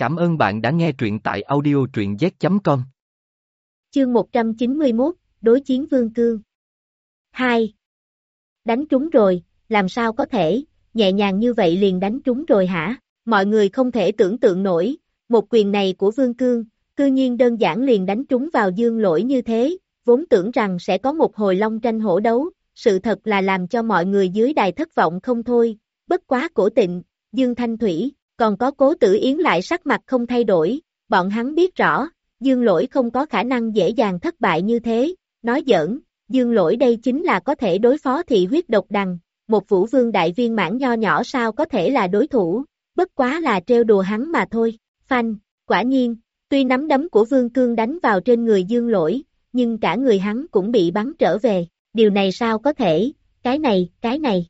Cảm ơn bạn đã nghe truyện tại audio truyện z.com. Chương 191, Đối chiến Vương Cương 2. Đánh trúng rồi, làm sao có thể, nhẹ nhàng như vậy liền đánh trúng rồi hả? Mọi người không thể tưởng tượng nổi, một quyền này của Vương Cương, cư nhiên đơn giản liền đánh trúng vào dương lỗi như thế, vốn tưởng rằng sẽ có một hồi long tranh hổ đấu, sự thật là làm cho mọi người dưới đài thất vọng không thôi, bất quá cổ tịnh, Dương Thanh Thủy, còn có cố tử yến lại sắc mặt không thay đổi, bọn hắn biết rõ, dương lỗi không có khả năng dễ dàng thất bại như thế, nói giỡn, dương lỗi đây chính là có thể đối phó thị huyết độc đằng, một vũ vương đại viên mãn nho nhỏ sao có thể là đối thủ, bất quá là treo đùa hắn mà thôi, phanh, quả nhiên, tuy nắm đấm của vương cương đánh vào trên người dương lỗi, nhưng cả người hắn cũng bị bắn trở về, điều này sao có thể, cái này, cái này.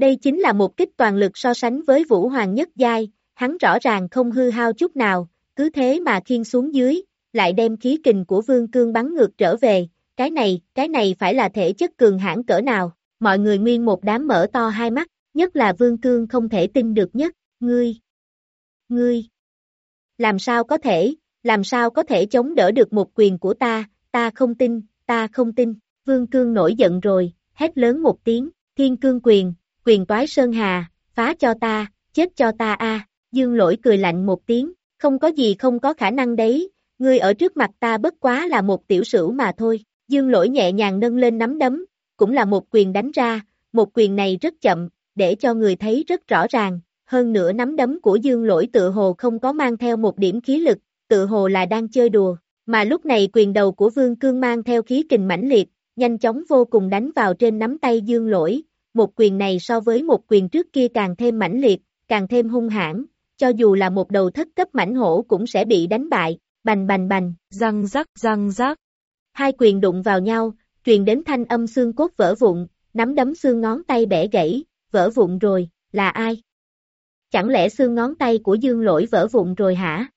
Đây chính là một kích toàn lực so sánh với Vũ Hoàng nhất giai, hắn rõ ràng không hư hao chút nào, cứ thế mà khiên xuống dưới, lại đem khí kình của Vương Cương bắn ngược trở về, cái này, cái này phải là thể chất cường hãn cỡ nào, mọi người nguyên một đám mở to hai mắt, nhất là Vương Cương không thể tin được nhất, ngươi, ngươi, làm sao có thể, làm sao có thể chống đỡ được một quyền của ta, ta không tin, ta không tin, Vương Cương nổi giận rồi, hét lớn một tiếng, thiên cương quyền, quyền toái sơn hà, phá cho ta, chết cho ta a. Dương lỗi cười lạnh một tiếng, không có gì không có khả năng đấy, ngươi ở trước mặt ta bất quá là một tiểu sửu mà thôi. Dương lỗi nhẹ nhàng nâng lên nắm đấm, cũng là một quyền đánh ra, một quyền này rất chậm, để cho người thấy rất rõ ràng, hơn nữa nắm đấm của dương lỗi tự hồ không có mang theo một điểm khí lực, tự hồ là đang chơi đùa, mà lúc này quyền đầu của vương cương mang theo khí kình mãnh liệt, nhanh chóng vô cùng đánh vào trên nắm tay dương lỗi, một quyền này so với một quyền trước kia càng thêm mãnh liệt, càng thêm hung hãn, cho dù là một đầu thất cấp mãnh hổ cũng sẽ bị đánh bại, bành bành bành, răng rắc răng rắc. Hai quyền đụng vào nhau, truyền đến thanh âm xương cốt vỡ vụn, nắm đấm xương ngón tay bẻ gãy, vỡ vụn rồi, là ai? Chẳng lẽ xương ngón tay của dương lỗi vỡ vụn rồi hả?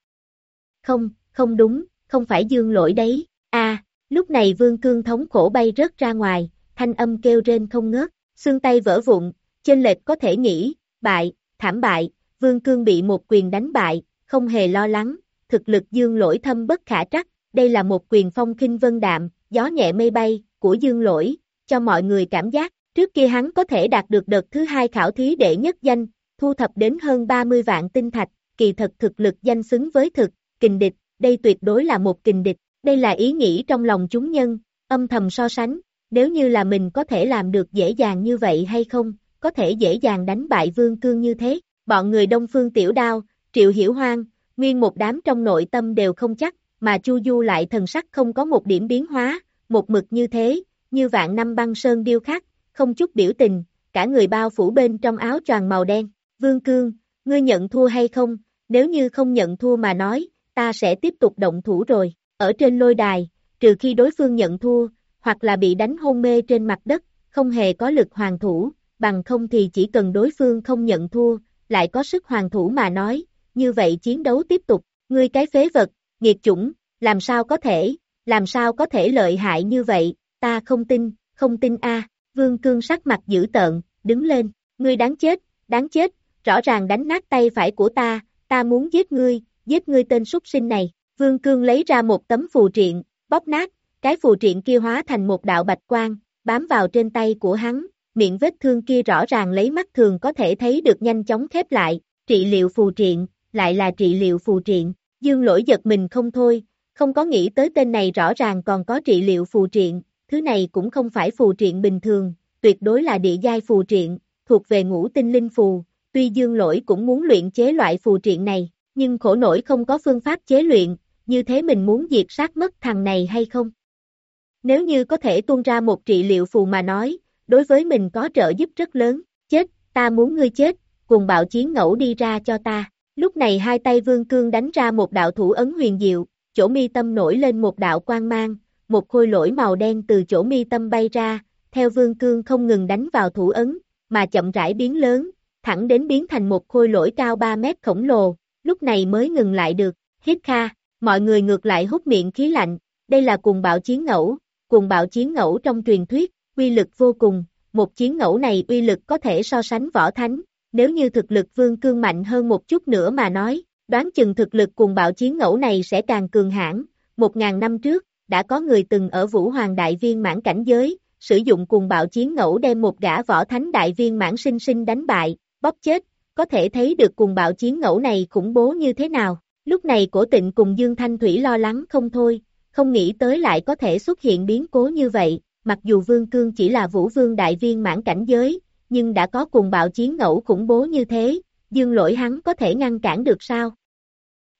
Không, không đúng, không phải dương lỗi đấy, a lúc này vương cương thống khổ bay rớt ra ngoài, thanh âm kêu rên không ngớt, xương tay vỡ vụn, trên lệch có thể nghĩ, bại, thảm bại, Vương Cương bị một quyền đánh bại, không hề lo lắng, thực lực dương lỗi thâm bất khả trắc, đây là một quyền phong kinh vân đạm, gió nhẹ mây bay, của dương lỗi, cho mọi người cảm giác, trước kia hắn có thể đạt được đợt thứ hai khảo thí đệ nhất danh, thu thập đến hơn 30 vạn tinh thạch, kỳ thật thực lực danh xứng với thực, kình địch, đây tuyệt đối là một kình địch, đây là ý nghĩ trong lòng chúng nhân, âm thầm so sánh, nếu như là mình có thể làm được dễ dàng như vậy hay không, có thể dễ dàng đánh bại vương cương như thế, bọn người đông phương tiểu đao, triệu hiểu hoang, nguyên một đám trong nội tâm đều không chắc, mà chu du lại thần sắc không có một điểm biến hóa, một mực như thế, như vạn năm băng sơn điêu khắc, không chút biểu tình, cả người bao phủ bên trong áo choàng màu đen, vương cương, ngươi nhận thua hay không, nếu như không nhận thua mà nói, ta sẽ tiếp tục động thủ rồi, ở trên lôi đài, trừ khi đối phương nhận thua, hoặc là bị đánh hôn mê trên mặt đất, không hề có lực hoàng thủ, bằng không thì chỉ cần đối phương không nhận thua, lại có sức hoàng thủ mà nói, như vậy chiến đấu tiếp tục, ngươi cái phế vật, nghiệt chủng, làm sao có thể, làm sao có thể lợi hại như vậy, ta không tin, không tin a. Vương Cương sắc mặt dữ tợn, đứng lên, ngươi đáng chết, đáng chết, rõ ràng đánh nát tay phải của ta, ta muốn giết ngươi, giết ngươi tên súc sinh này. Vương Cương lấy ra một tấm phù triện, bóp nát, cái phù triện kia hóa thành một đạo bạch quang, bám vào trên tay của hắn, miệng vết thương kia rõ ràng lấy mắt thường có thể thấy được nhanh chóng khép lại, trị liệu phù triện, lại là trị liệu phù triện, dương lỗi giật mình không thôi, không có nghĩ tới tên này rõ ràng còn có trị liệu phù triện, thứ này cũng không phải phù triện bình thường, tuyệt đối là địa giai phù triện, thuộc về ngũ tinh linh phù, tuy dương lỗi cũng muốn luyện chế loại phù triện này, nhưng khổ nổi không có phương pháp chế luyện, như thế mình muốn diệt sát mất thằng này hay không? Nếu như có thể tuôn ra một trị liệu phù mà nói, đối với mình có trợ giúp rất lớn, chết, ta muốn ngươi chết, cùng bạo chiến ngẫu đi ra cho ta. Lúc này hai tay vương cương đánh ra một đạo thủ ấn huyền diệu, chỗ mi tâm nổi lên một đạo quang mang, một khôi lỗi màu đen từ chỗ mi tâm bay ra, theo vương cương không ngừng đánh vào thủ ấn, mà chậm rãi biến lớn, thẳng đến biến thành một khôi lỗi cao 3 mét khổng lồ, lúc này mới ngừng lại được, hít kha, mọi người ngược lại hút miệng khí lạnh, đây là cùng bạo chiến ngẫu, Cuồng bạo chiến ngẫu trong truyền thuyết, uy lực vô cùng, một chiến ngẫu này uy lực có thể so sánh võ thánh, nếu như thực lực vương cương mạnh hơn một chút nữa mà nói, đoán chừng thực lực Cuồng bạo chiến ngẫu này sẽ càng cường hãn. Một ngàn năm trước, đã có người từng ở Vũ Hoàng Đại Viên mãn cảnh giới, sử dụng Cuồng bạo chiến ngẫu đem một gã võ thánh đại viên mãn sinh sinh đánh bại, bóp chết, có thể thấy được Cuồng bạo chiến ngẫu này khủng bố như thế nào. Lúc này cổ tịnh cùng Dương Thanh Thủy lo lắng không thôi, không nghĩ tới lại có thể xuất hiện biến cố như vậy, mặc dù Vương Cương chỉ là vũ vương đại viên mãn cảnh giới, nhưng đã có cùng bạo chiến ngẫu khủng bố như thế, dương lỗi hắn có thể ngăn cản được sao?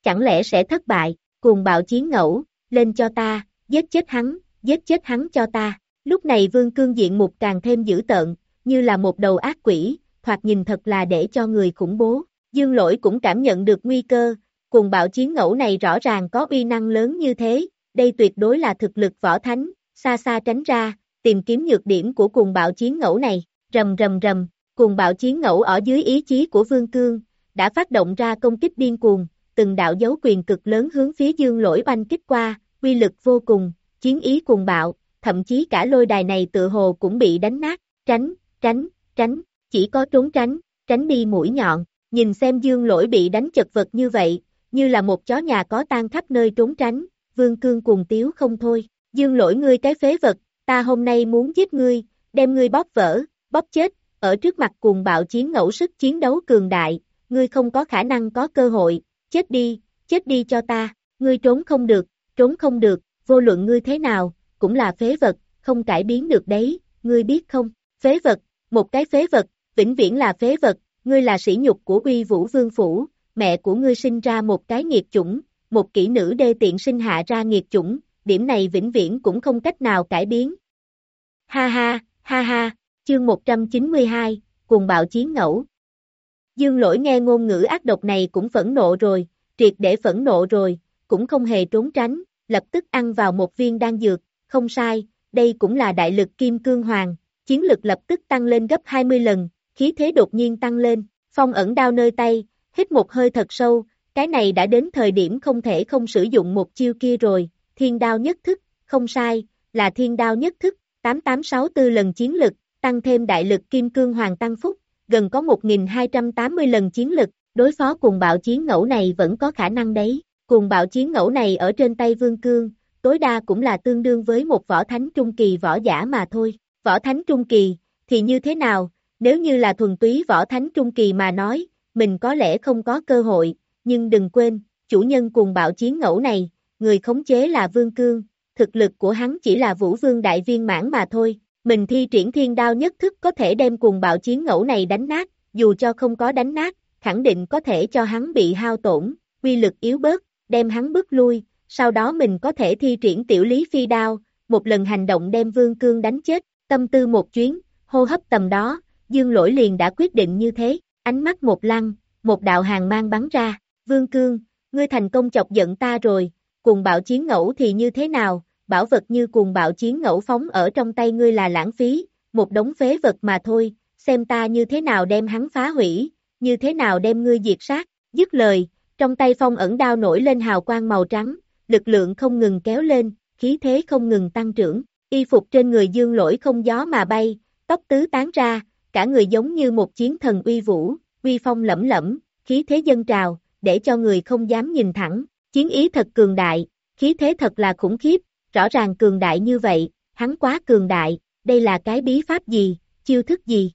Chẳng lẽ sẽ thất bại, cùng bạo chiến ngẫu, lên cho ta, giết chết hắn, giết chết hắn cho ta. Lúc này Vương Cương diện mục càng thêm dữ tợn, như là một đầu ác quỷ, thoạt nhìn thật là để cho người khủng bố. Dương lỗi cũng cảm nhận được nguy cơ, cùng bạo chiến ngẫu này rõ ràng có uy năng lớn như thế, đây tuyệt đối là thực lực võ thánh, xa xa tránh ra, tìm kiếm nhược điểm của cùng bạo chiến ngẫu này, rầm rầm rầm, cùng bạo chiến ngẫu ở dưới ý chí của Vương Cương, đã phát động ra công kích điên cuồng, từng đạo dấu quyền cực lớn hướng phía dương lỗi banh kích qua, quy lực vô cùng, chiến ý cuồng bạo, thậm chí cả lôi đài này tự hồ cũng bị đánh nát, tránh, tránh, tránh, chỉ có trốn tránh, tránh đi mũi nhọn, nhìn xem dương lỗi bị đánh chật vật như vậy, như là một chó nhà có tan khắp nơi trốn tránh, vương cương cuồng tiếu không thôi, dương lỗi ngươi cái phế vật, ta hôm nay muốn giết ngươi, đem ngươi bóp vỡ, bóp chết, ở trước mặt cuồng bạo chiến ngẫu sức chiến đấu cường đại, ngươi không có khả năng có cơ hội, chết đi, chết đi cho ta, ngươi trốn không được, trốn không được, vô luận ngươi thế nào, cũng là phế vật, không cải biến được đấy, ngươi biết không, phế vật, một cái phế vật, vĩnh viễn là phế vật, ngươi là sỉ nhục của uy vũ vương phủ, mẹ của ngươi sinh ra một cái nghiệt chủng, một kỹ nữ đê tiện sinh hạ ra nghiệt chủng, điểm này vĩnh viễn cũng không cách nào cải biến. Ha ha, ha ha, chương 192, cùng bạo chiến ngẫu. Dương lỗi nghe ngôn ngữ ác độc này cũng phẫn nộ rồi, triệt để phẫn nộ rồi, cũng không hề trốn tránh, lập tức ăn vào một viên đan dược, không sai, đây cũng là đại lực kim cương hoàng, chiến lực lập tức tăng lên gấp 20 lần, khí thế đột nhiên tăng lên, phong ẩn đao nơi tay, hít một hơi thật sâu, cái này đã đến thời điểm không thể không sử dụng một chiêu kia rồi, thiên đao nhất thức, không sai, là thiên đao nhất thức, 8864 lần chiến lực, tăng thêm đại lực kim cương hoàng tăng phúc, gần có 1280 lần chiến lực, đối phó cùng bạo chiến ngẫu này vẫn có khả năng đấy, cùng bạo chiến ngẫu này ở trên tay vương cương, tối đa cũng là tương đương với một võ thánh trung kỳ võ giả mà thôi, võ thánh trung kỳ, thì như thế nào, nếu như là thuần túy võ thánh trung kỳ mà nói, mình có lẽ không có cơ hội, nhưng đừng quên, chủ nhân cùng bạo chiến ngẫu này, người khống chế là Vương Cương, thực lực của hắn chỉ là vũ vương đại viên mãn mà thôi, mình thi triển thiên đao nhất thức có thể đem cùng bạo chiến ngẫu này đánh nát, dù cho không có đánh nát, khẳng định có thể cho hắn bị hao tổn, quy lực yếu bớt, đem hắn bước lui, sau đó mình có thể thi triển tiểu lý phi đao, một lần hành động đem vương cương đánh chết, tâm tư một chuyến, hô hấp tầm đó, dương lỗi liền đã quyết định như thế, ánh mắt một lăng, một đạo hàng mang bắn ra, vương cương, ngươi thành công chọc giận ta rồi, cùng bạo chiến ngẫu thì như thế nào, bảo vật như cùng bạo chiến ngẫu phóng ở trong tay ngươi là lãng phí, một đống phế vật mà thôi, xem ta như thế nào đem hắn phá hủy, như thế nào đem ngươi diệt sát, dứt lời, trong tay phong ẩn đao nổi lên hào quang màu trắng, lực lượng không ngừng kéo lên, khí thế không ngừng tăng trưởng, y phục trên người dương lỗi không gió mà bay, tóc tứ tán ra, cả người giống như một chiến thần uy vũ, uy phong lẫm lẫm, khí thế dân trào, để cho người không dám nhìn thẳng, chiến ý thật cường đại, khí thế thật là khủng khiếp, rõ ràng cường đại như vậy, hắn quá cường đại, đây là cái bí pháp gì, chiêu thức gì?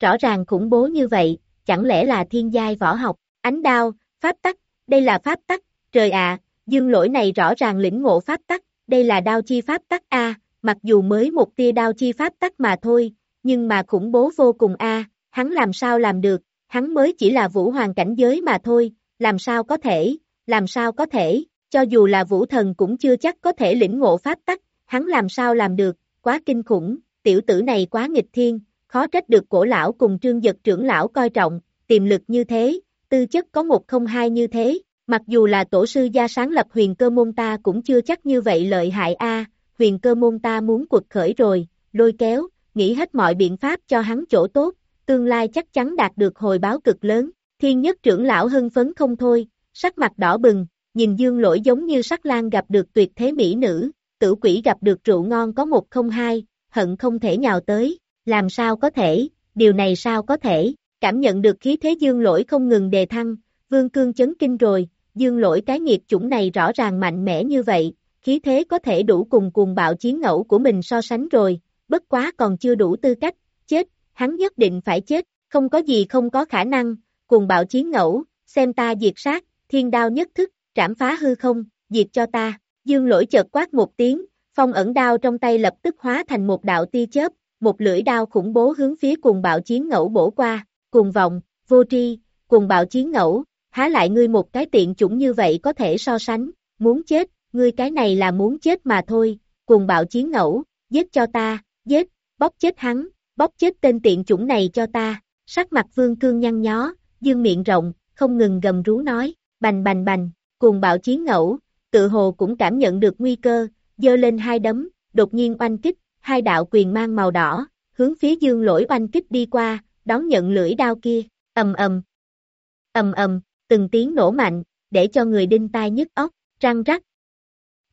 Rõ ràng khủng bố như vậy, chẳng lẽ là thiên giai võ học, ánh đao, pháp tắc, đây là pháp tắc, trời ạ, dương lỗi này rõ ràng lĩnh ngộ pháp tắc, đây là đao chi pháp tắc A, mặc dù mới một tia đao chi pháp tắc mà thôi, nhưng mà khủng bố vô cùng A, hắn làm sao làm được, hắn mới chỉ là vũ hoàng cảnh giới mà thôi, làm sao có thể, làm sao có thể, cho dù là vũ thần cũng chưa chắc có thể lĩnh ngộ pháp tắc, hắn làm sao làm được, quá kinh khủng, tiểu tử này quá nghịch thiên, khó trách được cổ lão cùng trương giật trưởng lão coi trọng, tiềm lực như thế, tư chất có một không hai như thế, mặc dù là tổ sư gia sáng lập huyền cơ môn ta cũng chưa chắc như vậy lợi hại a huyền cơ môn ta muốn cuộc khởi rồi, lôi kéo, nghĩ hết mọi biện pháp cho hắn chỗ tốt, tương lai chắc chắn đạt được hồi báo cực lớn, thiên nhất trưởng lão hưng phấn không thôi, sắc mặt đỏ bừng, nhìn dương lỗi giống như sắc lan gặp được tuyệt thế mỹ nữ, tử quỷ gặp được rượu ngon có một không hai, hận không thể nhào tới, làm sao có thể, điều này sao có thể, cảm nhận được khí thế dương lỗi không ngừng đề thăng, Vương Cương chấn kinh rồi, dương lỗi cái nghiệp chủng này rõ ràng mạnh mẽ như vậy, khí thế có thể đủ cùng cuồng bạo chiến ngẫu của mình so sánh rồi, bất quá còn chưa đủ tư cách, hắn nhất định phải chết, không có gì không có khả năng, cuồng bạo chiến ngẫu, xem ta diệt sát, thiên đao nhất thức, trảm phá hư không, diệt cho ta, dương lỗi chợt quát một tiếng, phong ẩn đao trong tay lập tức hóa thành một đạo tia chớp, một lưỡi đao khủng bố hướng phía cuồng bạo chiến ngẫu bổ qua, cuồng vọng, vô tri, cuồng bạo chiến ngẫu, há lại ngươi một cái tiện chủng như vậy có thể so sánh, muốn chết, ngươi cái này là muốn chết mà thôi, cuồng bạo chiến ngẫu, giết cho ta, giết, bóp chết hắn, bóp chết tên tiện chủng này cho ta, sắc mặt vương cương nhăn nhó, dương miệng rộng, không ngừng gầm rú nói, bành bành bành, cuồng bạo chiến ngẫu, tự hồ cũng cảm nhận được nguy cơ, dơ lên hai đấm, đột nhiên oanh kích, hai đạo quyền mang màu đỏ, hướng phía dương lỗi oanh kích đi qua, đón nhận lưỡi đao kia, ầm ầm, ầm ầm, từng tiếng nổ mạnh, để cho người đinh tai nhức óc, răng rắc,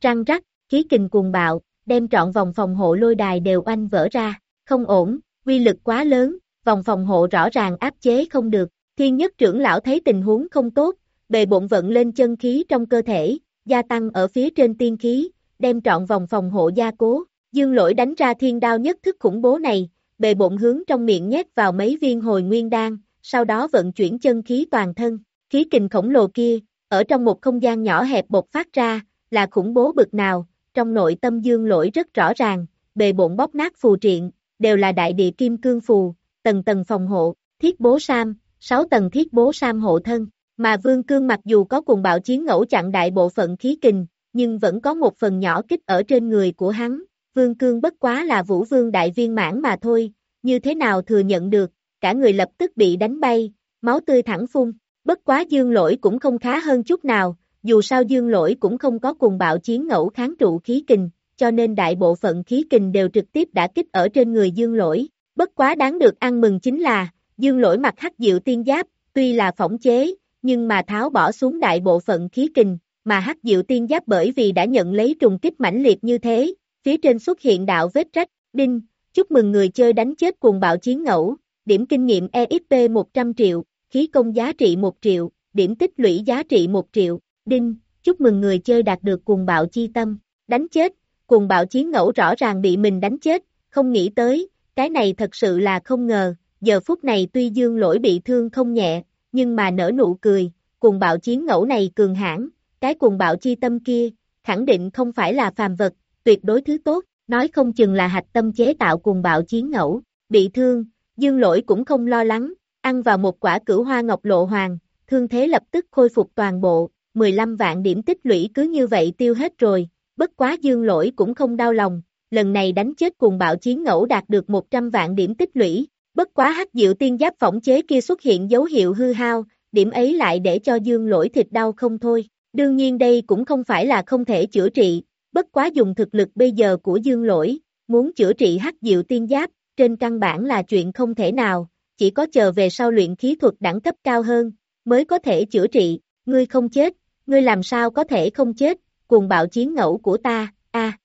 răng rắc, khí kình cuồng bạo, đem trọn vòng phòng hộ lôi đài đều oanh vỡ ra, không ổn, quy lực quá lớn, vòng phòng hộ rõ ràng áp chế không được, thiên nhất trưởng lão thấy tình huống không tốt, bề bộn vận lên chân khí trong cơ thể, gia tăng ở phía trên tiên khí, đem trọn vòng phòng hộ gia cố, dương lỗi đánh ra thiên đao nhất thức khủng bố này, bề bộn hướng trong miệng nhét vào mấy viên hồi nguyên đan, sau đó vận chuyển chân khí toàn thân, khí kình khổng lồ kia, ở trong một không gian nhỏ hẹp bột phát ra, là khủng bố bực nào, trong nội tâm dương lỗi rất rõ ràng, bề bộn bóp nát phù triện, đều là đại địa kim cương phù, tầng tầng phòng hộ, thiết bố sam, 6 tầng thiết bố sam hộ thân, mà vương cương mặc dù có cùng bạo chiến ngẫu chặn đại bộ phận khí kình, nhưng vẫn có một phần nhỏ kích ở trên người của hắn, vương cương bất quá là vũ vương đại viên mãn mà thôi, như thế nào thừa nhận được, cả người lập tức bị đánh bay, máu tươi thẳng phun, bất quá dương lỗi cũng không khá hơn chút nào, dù sao dương lỗi cũng không có cùng bạo chiến ngẫu kháng trụ khí kình, cho nên đại bộ phận khí kình đều trực tiếp đã kích ở trên người dương lỗi, bất quá đáng được ăn mừng chính là, dương lỗi mặc hắc diệu tiên giáp, tuy là phỏng chế, nhưng mà tháo bỏ xuống đại bộ phận khí kình, mà hắc diệu tiên giáp bởi vì đã nhận lấy trùng kích mãnh liệt như thế, phía trên xuất hiện đạo vết rách, đinh, chúc mừng người chơi đánh chết cuồng bạo chiến ngẫu, điểm kinh nghiệm EXP 100 triệu, khí công giá trị 1 triệu, điểm tích lũy giá trị 1 triệu, đinh, chúc mừng người chơi đạt được cuồng bạo chi tâm, đánh chết, cuồng bạo chiến ngẫu rõ ràng bị mình đánh chết, không nghĩ tới, cái này thật sự là không ngờ, giờ phút này tuy dương lỗi bị thương không nhẹ, nhưng mà nở nụ cười, cuồng bạo chiến ngẫu này cường hãn, cái cuồng bạo chi tâm kia, khẳng định không phải là phàm vật, tuyệt đối thứ tốt, nói không chừng là hạch tâm chế tạo cuồng bạo chiến ngẫu, bị thương, dương lỗi cũng không lo lắng, ăn vào một quả cửu hoa ngọc lộ hoàng, thương thế lập tức khôi phục toàn bộ, 15 vạn điểm tích lũy cứ như vậy tiêu hết rồi, bất quá dương lỗi cũng không đau lòng, lần này đánh chết cuồng bạo chiến ngẫu đạt được 100 vạn điểm tích lũy, bất quá hắc diệu tiên giáp phỏng chế kia xuất hiện dấu hiệu hư hao, điểm ấy lại để cho dương lỗi thịt đau không thôi, đương nhiên đây cũng không phải là không thể chữa trị, bất quá dùng thực lực bây giờ của dương lỗi, muốn chữa trị hắc diệu tiên giáp, trên căn bản là chuyện không thể nào, chỉ có chờ về sau luyện khí thuật đẳng cấp cao hơn, mới có thể chữa trị, ngươi không chết, ngươi làm sao có thể không chết, cuồng bạo chiến ngẫu của ta, a.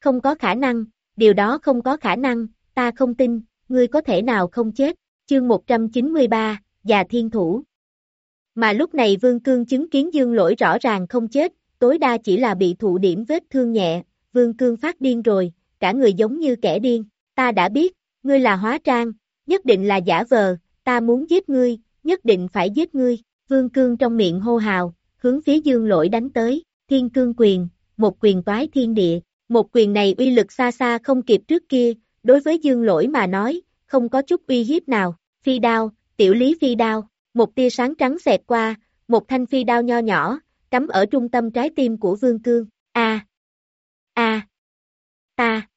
Không có khả năng, điều đó không có khả năng, ta không tin, ngươi có thể nào không chết, chương 193, già thiên thủ. Mà lúc này Vương Cương chứng kiến Dương Lỗi rõ ràng không chết, tối đa chỉ là bị thụ điểm vết thương nhẹ, Vương Cương phát điên rồi, cả người giống như kẻ điên, ta đã biết, ngươi là hóa trang, nhất định là giả vờ, ta muốn giết ngươi, nhất định phải giết ngươi, Vương Cương trong miệng hô hào, hướng phía Dương Lỗi đánh tới, thiên cương quyền, một quyền toái thiên địa, một quyền này uy lực xa xa không kịp trước kia, đối với Dương Lỗi mà nói, không có chút uy hiếp nào, phi đao, tiểu lý phi đao, một tia sáng trắng xẹt qua, một thanh phi đao nho nhỏ, cắm ở trung tâm trái tim của Vương Cương, a a ta,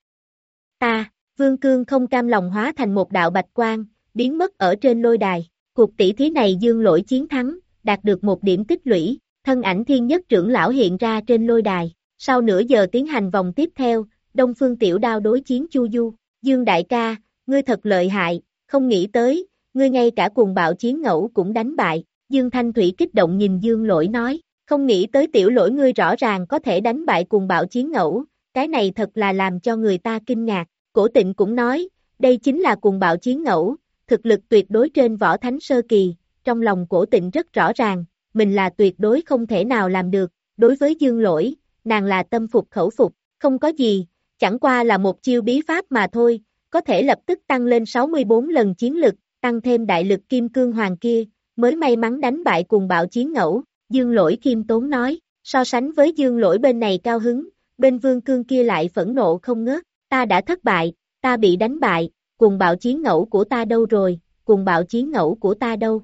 ta, Vương Cương không cam lòng hóa thành một đạo bạch quang, biến mất ở trên lôi đài, cuộc tỷ thí này Dương Lỗi chiến thắng, đạt được một điểm tích lũy, thân ảnh thiên nhất trưởng lão hiện ra trên lôi đài, sau nửa giờ tiến hành vòng tiếp theo, Đông Phương Tiểu Đao đối chiến Chu Du, Dương Đại ca, ngươi thật lợi hại, không nghĩ tới, ngươi ngay cả cuồng bạo chiến ngẫu cũng đánh bại, Dương Thanh Thủy kích động nhìn Dương Lỗi nói, không nghĩ tới tiểu lỗi ngươi rõ ràng có thể đánh bại cuồng bạo chiến ngẫu, cái này thật là làm cho người ta kinh ngạc, cổ tịnh cũng nói, đây chính là cuồng bạo chiến ngẫu, thực lực tuyệt đối trên võ thánh sơ kỳ, trong lòng cổ tịnh rất rõ ràng, mình là tuyệt đối không thể nào làm được, đối với dương lỗi, nàng là tâm phục khẩu phục, không có gì, chẳng qua là một chiêu bí pháp mà thôi, có thể lập tức tăng lên 64 lần chiến lực, tăng thêm đại lực kim cương hoàng kia, mới may mắn đánh bại cùng bạo chiến ngẫu, dương lỗi kim tốn nói, so sánh với dương lỗi bên này cao hứng, bên vương cương kia lại phẫn nộ không ngớt, ta đã thất bại, ta bị đánh bại, cùng bạo chiến ngẫu của ta đâu rồi, cùng bạo chiến ngẫu của ta đâu.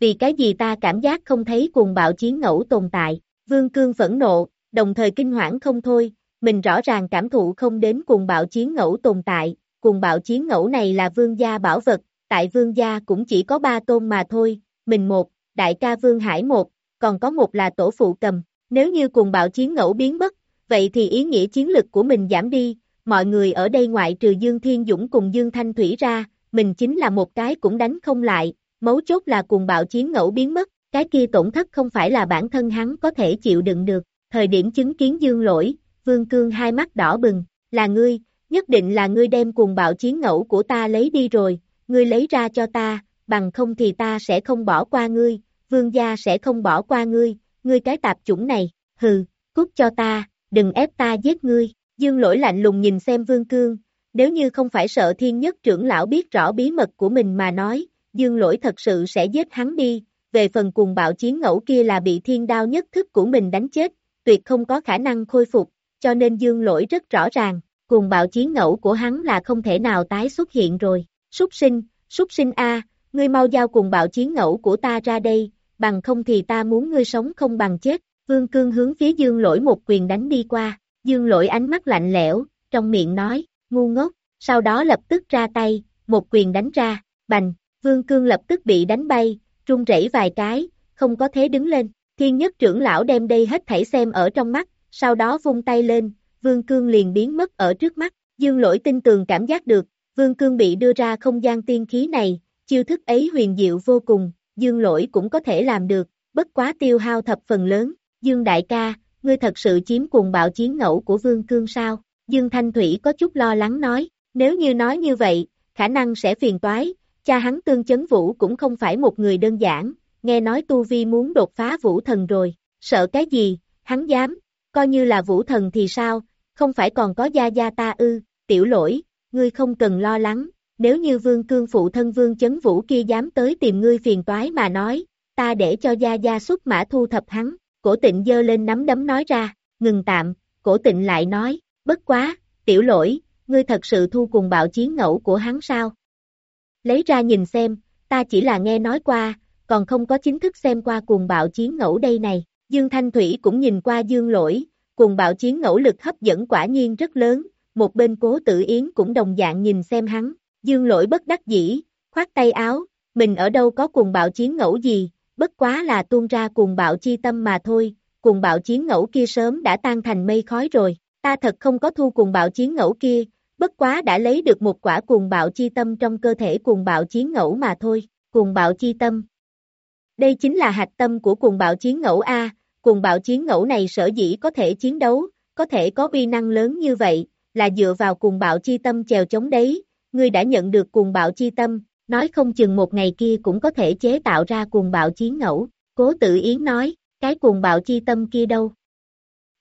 Vì cái gì ta cảm giác không thấy cùng bạo chiến ngẫu tồn tại, vương cương phẫn nộ, đồng thời kinh hoảng không thôi, mình rõ ràng cảm thụ không đến cùng bạo chiến ngẫu tồn tại, cùng bạo chiến ngẫu này là vương gia bảo vật, tại vương gia cũng chỉ có ba tôn mà thôi, mình một, đại ca vương hải một, còn có một là tổ phụ cầm, nếu như cùng bạo chiến ngẫu biến mất, vậy thì ý nghĩa chiến lực của mình giảm đi, mọi người ở đây ngoại trừ Dương Thiên Dũng cùng Dương Thanh Thủy ra, mình chính là một cái cũng đánh không lại, mấu chốt là cùng bạo chiến ngẫu biến mất, cái kia tổn thất không phải là bản thân hắn có thể chịu đựng được, thời điểm chứng kiến Dương lỗi, Vương Cương hai mắt đỏ bừng, là ngươi, nhất định là ngươi đem cùng bạo chiến ngẫu của ta lấy đi rồi, ngươi lấy ra cho ta, bằng không thì ta sẽ không bỏ qua ngươi, vương gia sẽ không bỏ qua ngươi, ngươi cái tạp chủng này, hừ, cút cho ta, đừng ép ta giết ngươi, dương lỗi lạnh lùng nhìn xem vương cương, nếu như không phải sợ thiên nhất trưởng lão biết rõ bí mật của mình mà nói, dương lỗi thật sự sẽ giết hắn đi, về phần cùng bạo chiến ngẫu kia là bị thiên đao nhất thức của mình đánh chết, tuyệt không có khả năng khôi phục, cho nên dương lỗi rất rõ ràng, cùng bạo chiến ngẫu của hắn là không thể nào tái xuất hiện rồi, súc sinh, súc sinh A, ngươi mau giao cùng bạo chiến ngẫu của ta ra đây, bằng không thì ta muốn ngươi sống không bằng chết, vương cương hướng phía dương lỗi một quyền đánh đi qua, dương lỗi ánh mắt lạnh lẽo, trong miệng nói, ngu ngốc, sau đó lập tức ra tay, một quyền đánh ra, bành, vương cương lập tức bị đánh bay, trung rẩy vài cái, không có thế đứng lên, thiên nhất trưởng lão đem đây hết thảy xem ở trong mắt, sau đó vung tay lên, vương cương liền biến mất ở trước mắt, dương lỗi tin tường cảm giác được, vương cương bị đưa ra không gian tiên khí này, chiêu thức ấy huyền diệu vô cùng, dương lỗi cũng có thể làm được, bất quá tiêu hao thập phần lớn, dương đại ca, ngươi thật sự chiếm cùng bạo chiến ngẫu của vương cương sao, dương thanh thủy có chút lo lắng nói, nếu như nói như vậy, khả năng sẽ phiền toái, cha hắn tương chấn vũ cũng không phải một người đơn giản, nghe nói tu vi muốn đột phá vũ thần rồi, sợ cái gì, hắn dám, coi như là vũ thần thì sao, không phải còn có gia gia ta ư, tiểu lỗi, ngươi không cần lo lắng, nếu như vương cương phụ thân vương chấn vũ kia dám tới tìm ngươi phiền toái mà nói, ta để cho gia gia xuất mã thu thập hắn, cổ tịnh dơ lên nắm đấm nói ra, ngừng tạm, cổ tịnh lại nói, bất quá, tiểu lỗi, ngươi thật sự thu cùng bạo chiến ngẫu của hắn sao? Lấy ra nhìn xem, ta chỉ là nghe nói qua, còn không có chính thức xem qua cuồng bạo chiến ngẫu đây này, Dương Thanh Thủy cũng nhìn qua Dương lỗi, cuồng bạo chiến ngẫu lực hấp dẫn quả nhiên rất lớn, một bên cố tự yến cũng đồng dạng nhìn xem hắn, dương lỗi bất đắc dĩ, khoát tay áo, mình ở đâu có cuồng bạo chiến ngẫu gì, bất quá là tuôn ra cuồng bạo chi tâm mà thôi, Cuồng bạo chiến ngẫu kia sớm đã tan thành mây khói rồi, ta thật không có thu cuồng bạo chiến ngẫu kia, bất quá đã lấy được một quả cuồng bạo chi tâm trong cơ thể cuồng bạo chiến ngẫu mà thôi, Cuồng bạo chi tâm. Đây chính là hạt tâm của cuồng bạo chiến ngẫu A, Cuồng bạo chiến ngẫu này sở dĩ có thể chiến đấu, có thể có uy năng lớn như vậy, là dựa vào cuồng bạo chi tâm chèo chống đấy, ngươi đã nhận được cuồng bạo chi tâm, nói không chừng một ngày kia cũng có thể chế tạo ra cuồng bạo chiến ngẫu, cố tự yến nói, cái cuồng bạo chi tâm kia đâu?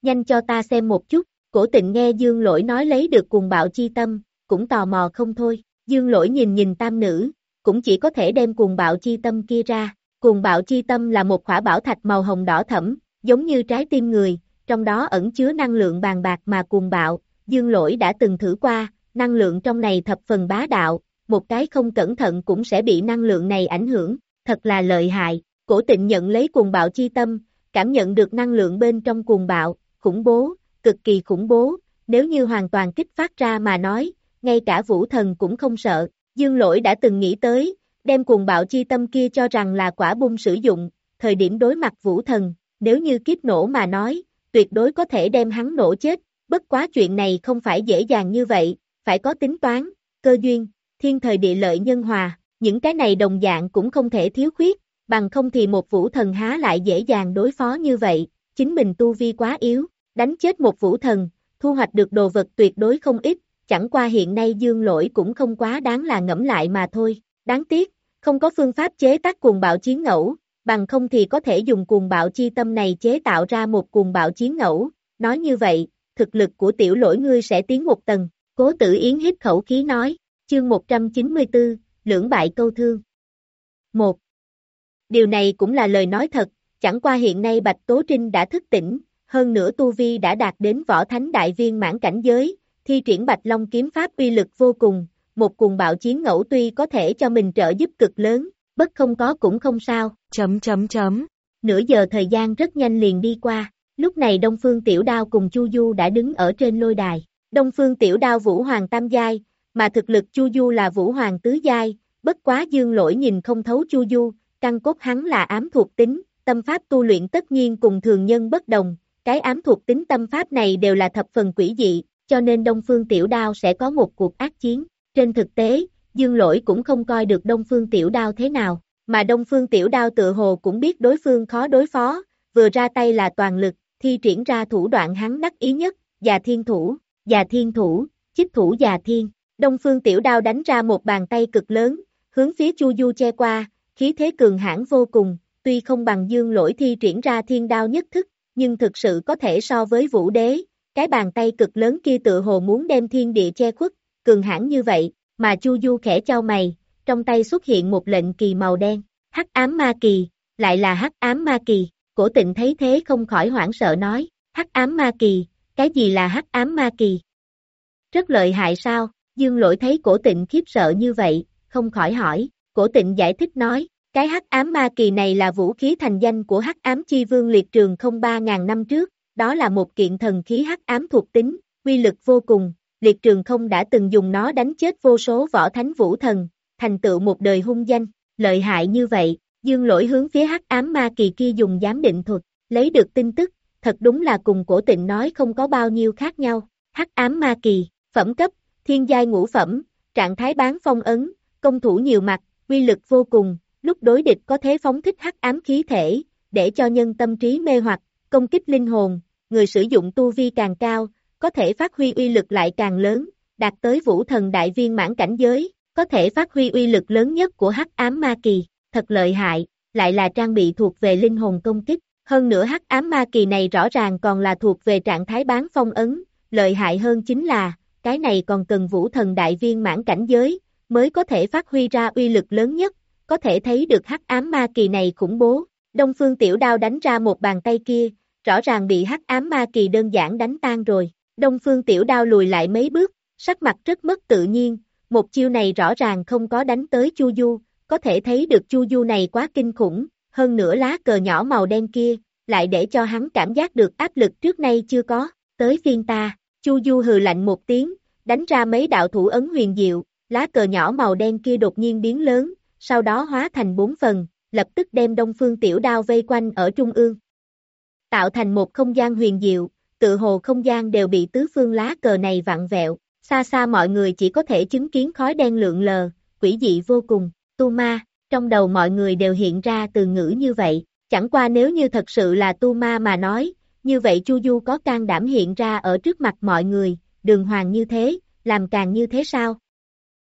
Nhanh cho ta xem một chút, cổ tịnh nghe dương lỗi nói lấy được cùng bạo chi tâm, cũng tò mò không thôi, dương lỗi nhìn nhìn tam nữ, cũng chỉ có thể đem cùng bạo chi tâm kia ra, cùng bạo chi tâm là một khỏa bảo thạch màu hồng đỏ thẫm, giống như trái tim người, trong đó ẩn chứa năng lượng bàn bạc mà cuồng bạo, dương lỗi đã từng thử qua, năng lượng trong này thập phần bá đạo, một cái không cẩn thận cũng sẽ bị năng lượng này ảnh hưởng, thật là lợi hại, cổ tịnh nhận lấy cuồng bạo chi tâm, cảm nhận được năng lượng bên trong cuồng bạo, khủng bố, cực kỳ khủng bố, nếu như hoàn toàn kích phát ra mà nói, ngay cả vũ thần cũng không sợ, dương lỗi đã từng nghĩ tới, đem cuồng bạo chi tâm kia cho rằng là quả bung sử dụng, thời điểm đối mặt vũ thần, nếu như kiếp nổ mà nói, tuyệt đối có thể đem hắn nổ chết, bất quá chuyện này không phải dễ dàng như vậy, phải có tính toán, cơ duyên, thiên thời địa lợi nhân hòa, những cái này đồng dạng cũng không thể thiếu khuyết, bằng không thì một vũ thần há lại dễ dàng đối phó như vậy, chính mình tu vi quá yếu, đánh chết một vũ thần, thu hoạch được đồ vật tuyệt đối không ít, chẳng qua hiện nay dương lỗi cũng không quá đáng là ngẫm lại mà thôi, đáng tiếc, Không có phương pháp chế tác cuồng bạo chiến ngẫu, bằng không thì có thể dùng cuồng bạo chi tâm này chế tạo ra một cuồng bạo chiến ngẫu. Nói như vậy, thực lực của tiểu lỗi ngươi sẽ tiến một tầng. Cố tử Yến hít khẩu khí nói, chương 194, lưỡng bại câu thương. 1. Điều này cũng là lời nói thật, chẳng qua hiện nay Bạch Tố Trinh đã thức tỉnh, hơn nữa Tu Vi đã đạt đến võ thánh đại viên mãn cảnh giới, thi triển Bạch Long kiếm pháp uy lực vô cùng, một cuồng bạo chiến ngẫu tuy có thể cho mình trợ giúp cực lớn, bất không có cũng không sao, chấm chấm chấm. Nửa giờ thời gian rất nhanh liền đi qua, lúc này Đông Phương Tiểu Đao cùng Chu Du đã đứng ở trên lôi đài, Đông Phương Tiểu Đao Vũ Hoàng Tam Giai, mà thực lực Chu Du là Vũ Hoàng Tứ Giai, bất quá dương lỗi nhìn không thấu Chu Du, căn cốt hắn là ám thuộc tính, tâm pháp tu luyện tất nhiên cùng thường nhân bất đồng, cái ám thuộc tính tâm pháp này đều là thập phần quỷ dị, cho nên Đông Phương Tiểu Đao sẽ có một cuộc ác chiến. Trên thực tế, Dương Lỗi cũng không coi được Đông Phương Tiểu Đao thế nào, mà Đông Phương Tiểu Đao tự hồ cũng biết đối phương khó đối phó, vừa ra tay là toàn lực, thi triển ra thủ đoạn hắn đắc ý nhất, già thiên thủ, già thiên thủ, chích thủ già thiên. Đông Phương Tiểu Đao đánh ra một bàn tay cực lớn, hướng phía Chu Du che qua, khí thế cường hãn vô cùng, tuy không bằng Dương Lỗi thi triển ra thiên đao nhất thức, nhưng thực sự có thể so với vũ đế, cái bàn tay cực lớn kia tự hồ muốn đem thiên địa che khuất, cường hãn như vậy, mà Chu Du khẽ trao mày, trong tay xuất hiện một lệnh kỳ màu đen, hắc ám ma kỳ, lại là hắc ám ma kỳ, cổ tịnh thấy thế không khỏi hoảng sợ nói, hắc ám ma kỳ, cái gì là hắc ám ma kỳ? Rất lợi hại sao, dương lỗi thấy cổ tịnh khiếp sợ như vậy, không khỏi hỏi, cổ tịnh giải thích nói, cái hắc ám ma kỳ này là vũ khí thành danh của hắc ám chi vương liệt trường không ba ngàn năm trước, đó là một kiện thần khí hắc ám thuộc tính, quy lực vô cùng, liệt trường không đã từng dùng nó đánh chết vô số võ thánh vũ thần, thành tựu một đời hung danh, lợi hại như vậy, dương lỗi hướng phía hắc ám ma kỳ kia dùng giám định thuật, lấy được tin tức, thật đúng là cùng cổ tịnh nói không có bao nhiêu khác nhau, hắc ám ma kỳ, phẩm cấp, thiên giai ngũ phẩm, trạng thái bán phong ấn, công thủ nhiều mặt, quy lực vô cùng, lúc đối địch có thế phóng thích hắc ám khí thể, để cho nhân tâm trí mê hoặc, công kích linh hồn, người sử dụng tu vi càng cao, có thể phát huy uy lực lại càng lớn, đạt tới vũ thần đại viên mãn cảnh giới, có thể phát huy uy lực lớn nhất của hắc ám ma kỳ, thật lợi hại, lại là trang bị thuộc về linh hồn công kích, hơn nữa hắc ám ma kỳ này rõ ràng còn là thuộc về trạng thái bán phong ấn, lợi hại hơn chính là, cái này còn cần vũ thần đại viên mãn cảnh giới, mới có thể phát huy ra uy lực lớn nhất, có thể thấy được hắc ám ma kỳ này khủng bố. Đông Phương Tiểu Đao đánh ra một bàn tay kia, rõ ràng bị hắc ám ma kỳ đơn giản đánh tan rồi. Đông Phương Tiểu Đao lùi lại mấy bước, sắc mặt rất mất tự nhiên, một chiêu này rõ ràng không có đánh tới Chu Du, có thể thấy được Chu Du này quá kinh khủng, hơn nữa lá cờ nhỏ màu đen kia, lại để cho hắn cảm giác được áp lực trước nay chưa có, tới phiên ta, Chu Du hừ lạnh một tiếng, đánh ra mấy đạo thủ ấn huyền diệu, lá cờ nhỏ màu đen kia đột nhiên biến lớn, sau đó hóa thành bốn phần, lập tức đem đông phương tiểu đao vây quanh ở trung ương. Tạo thành một không gian huyền diệu, tự hồ không gian đều bị tứ phương lá cờ này vặn vẹo, xa xa mọi người chỉ có thể chứng kiến khói đen lượn lờ, quỷ dị vô cùng, tu ma, trong đầu mọi người đều hiện ra từ ngữ như vậy, chẳng qua nếu như thật sự là tu ma mà nói, như vậy Chu Du có can đảm hiện ra ở trước mặt mọi người, đường hoàng như thế, làm càng như thế sao?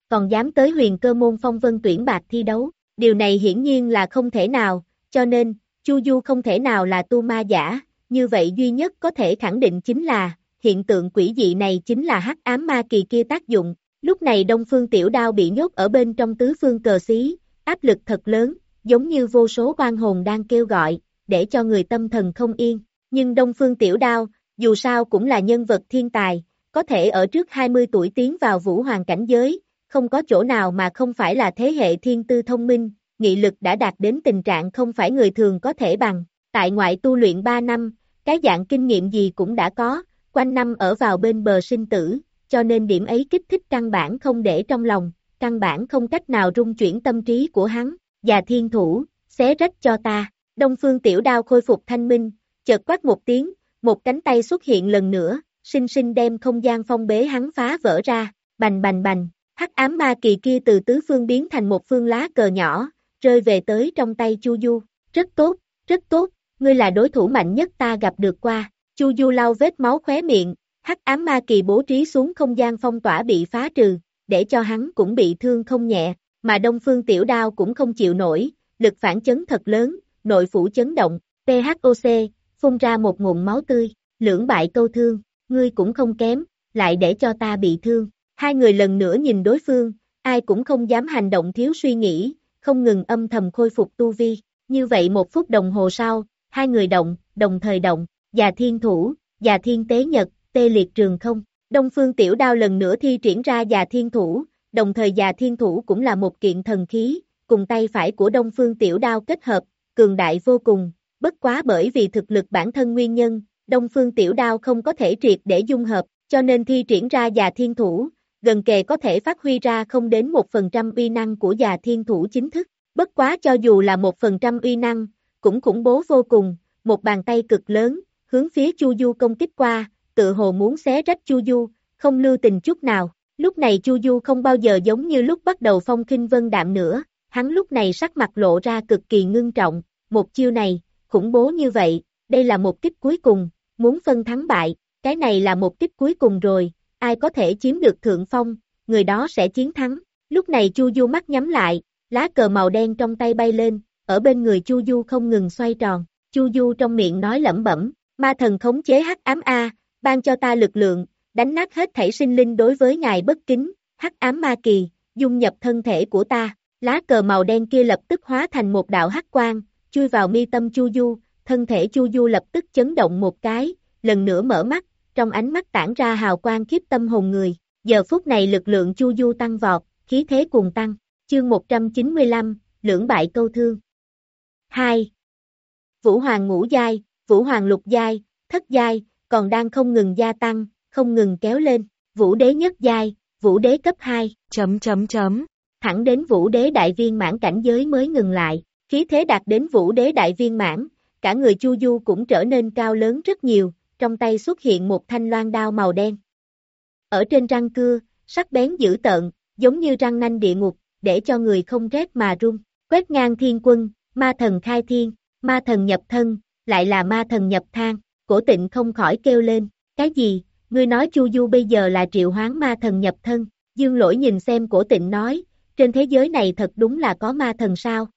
Còn dám tới huyền cơ môn phong vân tuyển bạc thi đấu, điều này hiển nhiên là không thể nào, cho nên, Chu Du không thể nào là tu ma giả, như vậy duy nhất có thể khẳng định chính là, hiện tượng quỷ dị này chính là hắc ám ma kỳ kia tác dụng, lúc này Đông Phương Tiểu Đao bị nhốt ở bên trong tứ phương cờ xí, áp lực thật lớn, giống như vô số quan hồn đang kêu gọi, để cho người tâm thần không yên, nhưng Đông Phương Tiểu Đao, dù sao cũng là nhân vật thiên tài, có thể ở trước 20 tuổi tiến vào vũ hoàng cảnh giới, không có chỗ nào mà không phải là thế hệ thiên tư thông minh, nghị lực đã đạt đến tình trạng không phải người thường có thể bằng. Tại ngoại tu luyện 3 năm, cái dạng kinh nghiệm gì cũng đã có, quanh năm ở vào bên bờ sinh tử, cho nên điểm ấy kích thích căn bản không để trong lòng, căn bản không cách nào rung chuyển tâm trí của hắn, và thiên thủ, xé rách cho ta, đông phương tiểu đao khôi phục thanh minh, chợt quát một tiếng, một cánh tay xuất hiện lần nữa, sinh sinh đem không gian phong bế hắn phá vỡ ra, bành bành bành, hắc ám ma kỳ kia từ tứ phương biến thành một phương lá cờ nhỏ, rơi về tới trong tay Chu Du. Rất tốt, rất tốt, ngươi là đối thủ mạnh nhất ta gặp được qua. Chu Du lau vết máu khóe miệng, hắc ám ma kỳ bố trí xuống không gian phong tỏa bị phá trừ, để cho hắn cũng bị thương không nhẹ. mà Đông Phương Tiểu Đao cũng không chịu nổi, lực phản chấn thật lớn, nội phủ chấn động, THOC, phun ra một nguồn máu tươi, lưỡng bại câu thương, ngươi cũng không kém, lại để cho ta bị thương. Hai người lần nữa nhìn đối phương, ai cũng không dám hành động thiếu suy nghĩ, không ngừng âm thầm khôi phục tu vi. Như vậy một phút đồng hồ sau, hai người động, đồng thời động, già thiên thủ, già thiên tế nhật, tê liệt trường không. Đông phương tiểu đao lần nữa thi triển ra già thiên thủ, đồng thời già thiên thủ cũng là một kiện thần khí, cùng tay phải của đông phương tiểu đao kết hợp, cường đại vô cùng, bất quá bởi vì thực lực bản thân nguyên nhân, đông phương tiểu đao không có thể triệt để dung hợp, cho nên thi triển ra già thiên thủ, gần kề có thể phát huy ra không đến 1% uy năng của già thiên thủ chính thức. Bất quá cho dù là 1% uy năng, cũng khủng bố vô cùng, một bàn tay cực lớn, hướng phía Chu Du công kích qua, tự hồ muốn xé rách Chu Du, không lưu tình chút nào. Lúc này Chu Du không bao giờ giống như lúc bắt đầu phong kinh vân đạm nữa, hắn lúc này sắc mặt lộ ra cực kỳ ngưng trọng, một chiêu này, khủng bố như vậy, đây là một kích cuối cùng, muốn phân thắng bại, cái này là một kích cuối cùng rồi, ai có thể chiếm được thượng phong, người đó sẽ chiến thắng. Lúc này Chu Du mắt nhắm lại, lá cờ màu đen trong tay bay lên, ở bên người Chu Du không ngừng xoay tròn. Chu Du trong miệng nói lẩm bẩm, ma thần khống chế hắc ám A, ban cho ta lực lượng, đánh nát hết thảy sinh linh đối với ngài bất kính, hắc ám ma kỳ, dung nhập thân thể của ta. Lá cờ màu đen kia lập tức hóa thành một đạo hắc quang, chui vào mi tâm Chu Du, thân thể Chu Du lập tức chấn động một cái, lần nữa mở mắt, trong ánh mắt tản ra hào quang khiếp tâm hồn người. Giờ phút này lực lượng Chu Du tăng vọt, khí thế cuồng tăng. Chương 195, lưỡng bại câu thương. 2. Vũ Hoàng ngũ giai, Vũ Hoàng lục giai, thất giai, còn đang không ngừng gia tăng, không ngừng kéo lên. Vũ đế nhất giai, Vũ đế cấp 2, chấm chấm chấm. Thẳng đến Vũ đế đại viên mãn cảnh giới mới ngừng lại. Khí thế đạt đến Vũ đế đại viên mãn, cả người Chu Du cũng trở nên cao lớn rất nhiều, trong tay xuất hiện một thanh loan đao màu đen. Ở trên răng cưa, sắc bén dữ tợn, giống như răng nanh địa ngục, để cho người không rét mà run. Quét ngang thiên quân, ma thần khai thiên, ma thần nhập thân, lại là ma thần nhập thang, cổ tịnh không khỏi kêu lên, cái gì, ngươi nói Chu Du bây giờ là triệu hoán ma thần nhập thân, dương lỗi nhìn xem cổ tịnh nói, trên thế giới này thật đúng là có ma thần sao.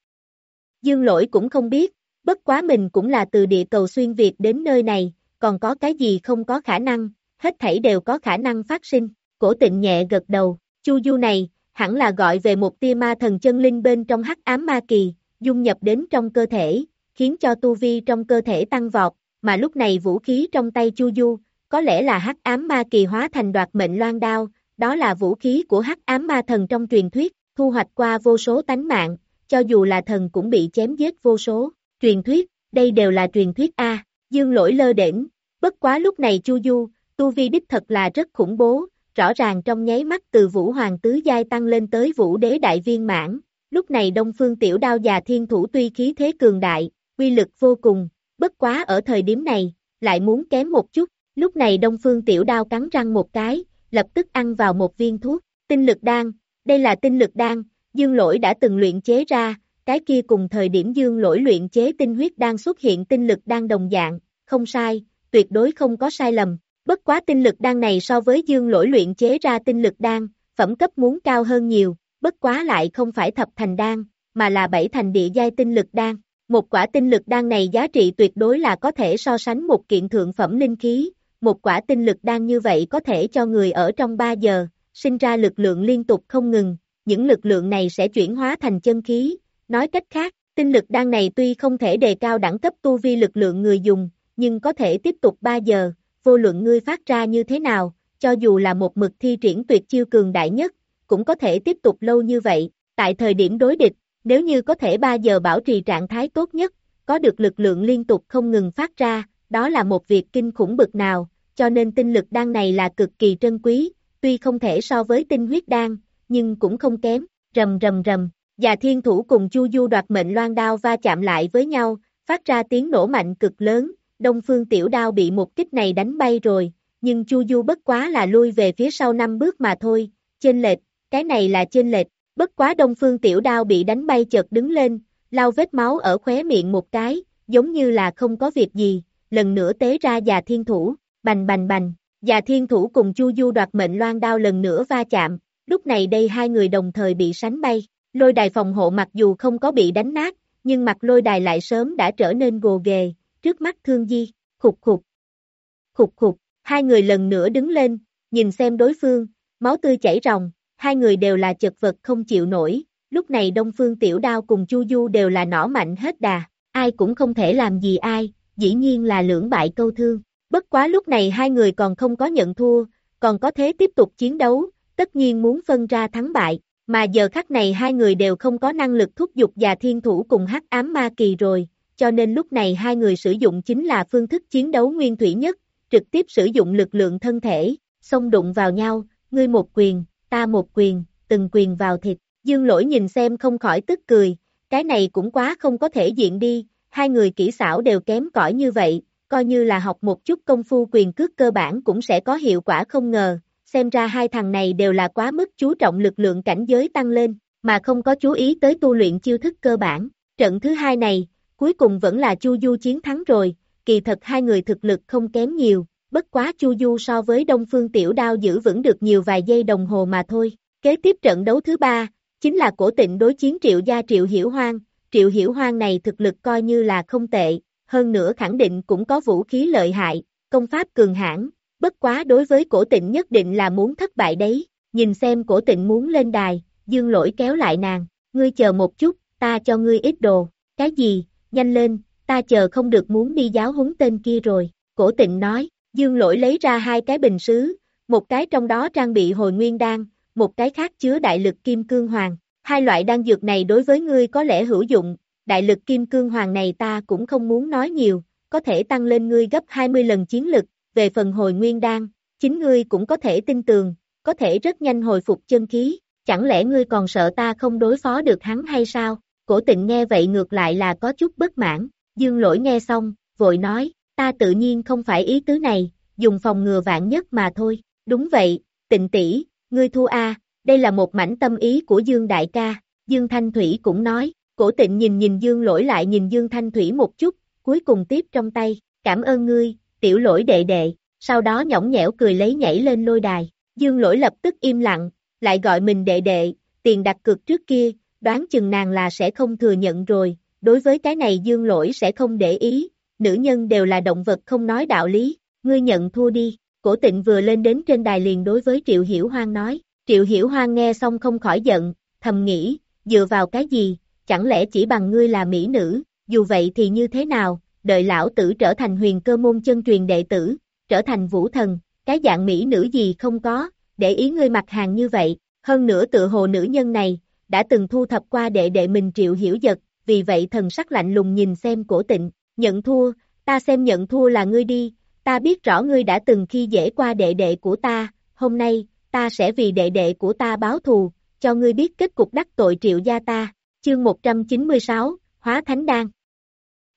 Dương lỗi cũng không biết, bất quá mình cũng là từ địa cầu xuyên Việt đến nơi này, còn có cái gì không có khả năng, hết thảy đều có khả năng phát sinh, cổ tịnh nhẹ gật đầu, Chu Du này, hẳn là gọi về một tia ma thần chân linh bên trong hắc ám ma kỳ, dung nhập đến trong cơ thể, khiến cho tu vi trong cơ thể tăng vọt, mà lúc này vũ khí trong tay Chu Du, có lẽ là hắc ám ma kỳ hóa thành đoạt mệnh loan đao, đó là vũ khí của hắc ám ma thần trong truyền thuyết, thu hoạch qua vô số tánh mạng, cho dù là thần cũng bị chém giết vô số. Truyền thuyết, đây đều là truyền thuyết A, dương lỗi lơ đỉnh, bất quá lúc này Chu Du, tu vi đích thật là rất khủng bố, rõ ràng trong nháy mắt từ vũ hoàng tứ giai tăng lên tới vũ đế đại viên mãn, lúc này đông phương tiểu đao già thiên thủ tuy khí thế cường đại, quy lực vô cùng, bất quá ở thời điểm này, lại muốn kém một chút, lúc này đông phương tiểu đao cắn răng một cái, lập tức ăn vào một viên thuốc, tinh lực đan, đây là tinh lực đan, dương lỗi đã từng luyện chế ra, cái kia cùng thời điểm dương lỗi luyện chế tinh huyết đang xuất hiện tinh lực đang đồng dạng, không sai, tuyệt đối không có sai lầm, bất quá tinh lực đan này so với dương lỗi luyện chế ra tinh lực đan, phẩm cấp muốn cao hơn nhiều, bất quá lại không phải thập thành đan, mà là bảy thành địa giai tinh lực đan. Một quả tinh lực đan này giá trị tuyệt đối là có thể so sánh một kiện thượng phẩm linh khí, một quả tinh lực đan như vậy có thể cho người ở trong 3 giờ, sinh ra lực lượng liên tục không ngừng, những lực lượng này sẽ chuyển hóa thành chân khí, nói cách khác, tinh lực đan này tuy không thể đề cao đẳng cấp tu vi lực lượng người dùng, nhưng có thể tiếp tục 3 giờ, vô luận ngươi phát ra như thế nào, cho dù là một mực thi triển tuyệt chiêu cường đại nhất, cũng có thể tiếp tục lâu như vậy, tại thời điểm đối địch, nếu như có thể 3 giờ bảo trì trạng thái tốt nhất, có được lực lượng liên tục không ngừng phát ra, đó là một việc kinh khủng bực nào, cho nên tinh lực đan này là cực kỳ trân quý, tuy không thể so với tinh huyết đan, nhưng cũng không kém, rầm rầm rầm, và thiên thủ cùng chu du đoạt mệnh loan đao va chạm lại với nhau, phát ra tiếng nổ mạnh cực lớn, đông phương tiểu đao bị một kích này đánh bay rồi, nhưng chu du bất quá là lui về phía sau năm bước mà thôi, trên lệch, cái này là trên lệch, bất quá đông phương tiểu đao bị đánh bay chợt đứng lên, lau vết máu ở khóe miệng một cái, giống như là không có việc gì, lần nữa tế ra già thiên thủ, bành bành bành, già thiên thủ cùng chu du đoạt mệnh loan đao lần nữa va chạm, lúc này đây hai người đồng thời bị sánh bay, Lôi đài phòng hộ mặc dù không có bị đánh nát, nhưng mặt lôi đài lại sớm đã trở nên gồ ghề, trước mắt thương di, khục khục. Khục khục, hai người lần nữa đứng lên, nhìn xem đối phương, máu tươi chảy ròng, hai người đều là chật vật không chịu nổi, lúc này Đông Phương Tiểu Đao cùng Chu Du đều là nỏ mạnh hết đà, ai cũng không thể làm gì ai, dĩ nhiên là lưỡng bại câu thương. Bất quá lúc này hai người còn không có nhận thua, còn có thế tiếp tục chiến đấu, tất nhiên muốn phân ra thắng bại, mà giờ khắc này hai người đều không có năng lực thúc giục và thiên thủ cùng hắc ám ma kỳ rồi, cho nên lúc này hai người sử dụng chính là phương thức chiến đấu nguyên thủy nhất, trực tiếp sử dụng lực lượng thân thể, xông đụng vào nhau, ngươi một quyền, ta một quyền, từng quyền vào thịt, dương lỗi nhìn xem không khỏi tức cười, cái này cũng quá không có thể diện đi, hai người kỹ xảo đều kém cỏi như vậy, coi như là học một chút công phu quyền cước cơ bản cũng sẽ có hiệu quả không ngờ, xem ra hai thằng này đều là quá mức chú trọng lực lượng cảnh giới tăng lên, mà không có chú ý tới tu luyện chiêu thức cơ bản. Trận thứ hai này, cuối cùng vẫn là Chu Du chiến thắng rồi, kỳ thật hai người thực lực không kém nhiều, bất quá Chu Du so với Đông Phương Tiểu Đao giữ vững được nhiều vài giây đồng hồ mà thôi. Kế tiếp trận đấu thứ ba, chính là cổ tịnh đối chiến Triệu Gia Triệu Hiểu Hoang, Triệu Hiểu Hoang này thực lực coi như là không tệ, hơn nữa khẳng định cũng có vũ khí lợi hại, công pháp cường hãn, bất quá đối với cổ tịnh nhất định là muốn thất bại đấy, nhìn xem cổ tịnh muốn lên đài, dương lỗi kéo lại nàng, ngươi chờ một chút, ta cho ngươi ít đồ, cái gì, nhanh lên, ta chờ không được muốn đi giáo huấn tên kia rồi, cổ tịnh nói, dương lỗi lấy ra hai cái bình sứ, một cái trong đó trang bị hồi nguyên đan, một cái khác chứa đại lực kim cương hoàng, hai loại đan dược này đối với ngươi có lẽ hữu dụng, đại lực kim cương hoàng này ta cũng không muốn nói nhiều, có thể tăng lên ngươi gấp 20 lần chiến lực, về phần hồi nguyên đan, chính ngươi cũng có thể tin tường, có thể rất nhanh hồi phục chân khí, chẳng lẽ ngươi còn sợ ta không đối phó được hắn hay sao? Cổ tịnh nghe vậy ngược lại là có chút bất mãn, dương lỗi nghe xong, vội nói, ta tự nhiên không phải ý tứ này, dùng phòng ngừa vạn nhất mà thôi, đúng vậy, tịnh tỷ, ngươi thua a, đây là một mảnh tâm ý của Dương Đại ca, Dương Thanh Thủy cũng nói, cổ tịnh nhìn nhìn Dương lỗi lại nhìn Dương Thanh Thủy một chút, cuối cùng tiếp trong tay, cảm ơn ngươi, tiểu lỗi đệ đệ, sau đó nhõng nhẽo cười lấy nhảy lên lôi đài, dương lỗi lập tức im lặng, lại gọi mình đệ đệ, tiền đặt cược trước kia, đoán chừng nàng là sẽ không thừa nhận rồi, đối với cái này dương lỗi sẽ không để ý, nữ nhân đều là động vật không nói đạo lý, ngươi nhận thua đi, cổ tịnh vừa lên đến trên đài liền đối với Triệu Hiểu Hoang nói, Triệu Hiểu Hoang nghe xong không khỏi giận, thầm nghĩ, dựa vào cái gì, chẳng lẽ chỉ bằng ngươi là mỹ nữ, dù vậy thì như thế nào, đợi lão tử trở thành huyền cơ môn chân truyền đệ tử, trở thành vũ thần, cái dạng mỹ nữ gì không có, để ý ngươi mặt hàng như vậy, hơn nữa tự hồ nữ nhân này, đã từng thu thập qua đệ đệ mình triệu hiểu giật, vì vậy thần sắc lạnh lùng nhìn xem cổ tịnh, nhận thua, ta xem nhận thua là ngươi đi, ta biết rõ ngươi đã từng khi dễ qua đệ đệ của ta, hôm nay, ta sẽ vì đệ đệ của ta báo thù, cho ngươi biết kết cục đắc tội triệu gia ta, chương 196, Hóa Thánh Đan.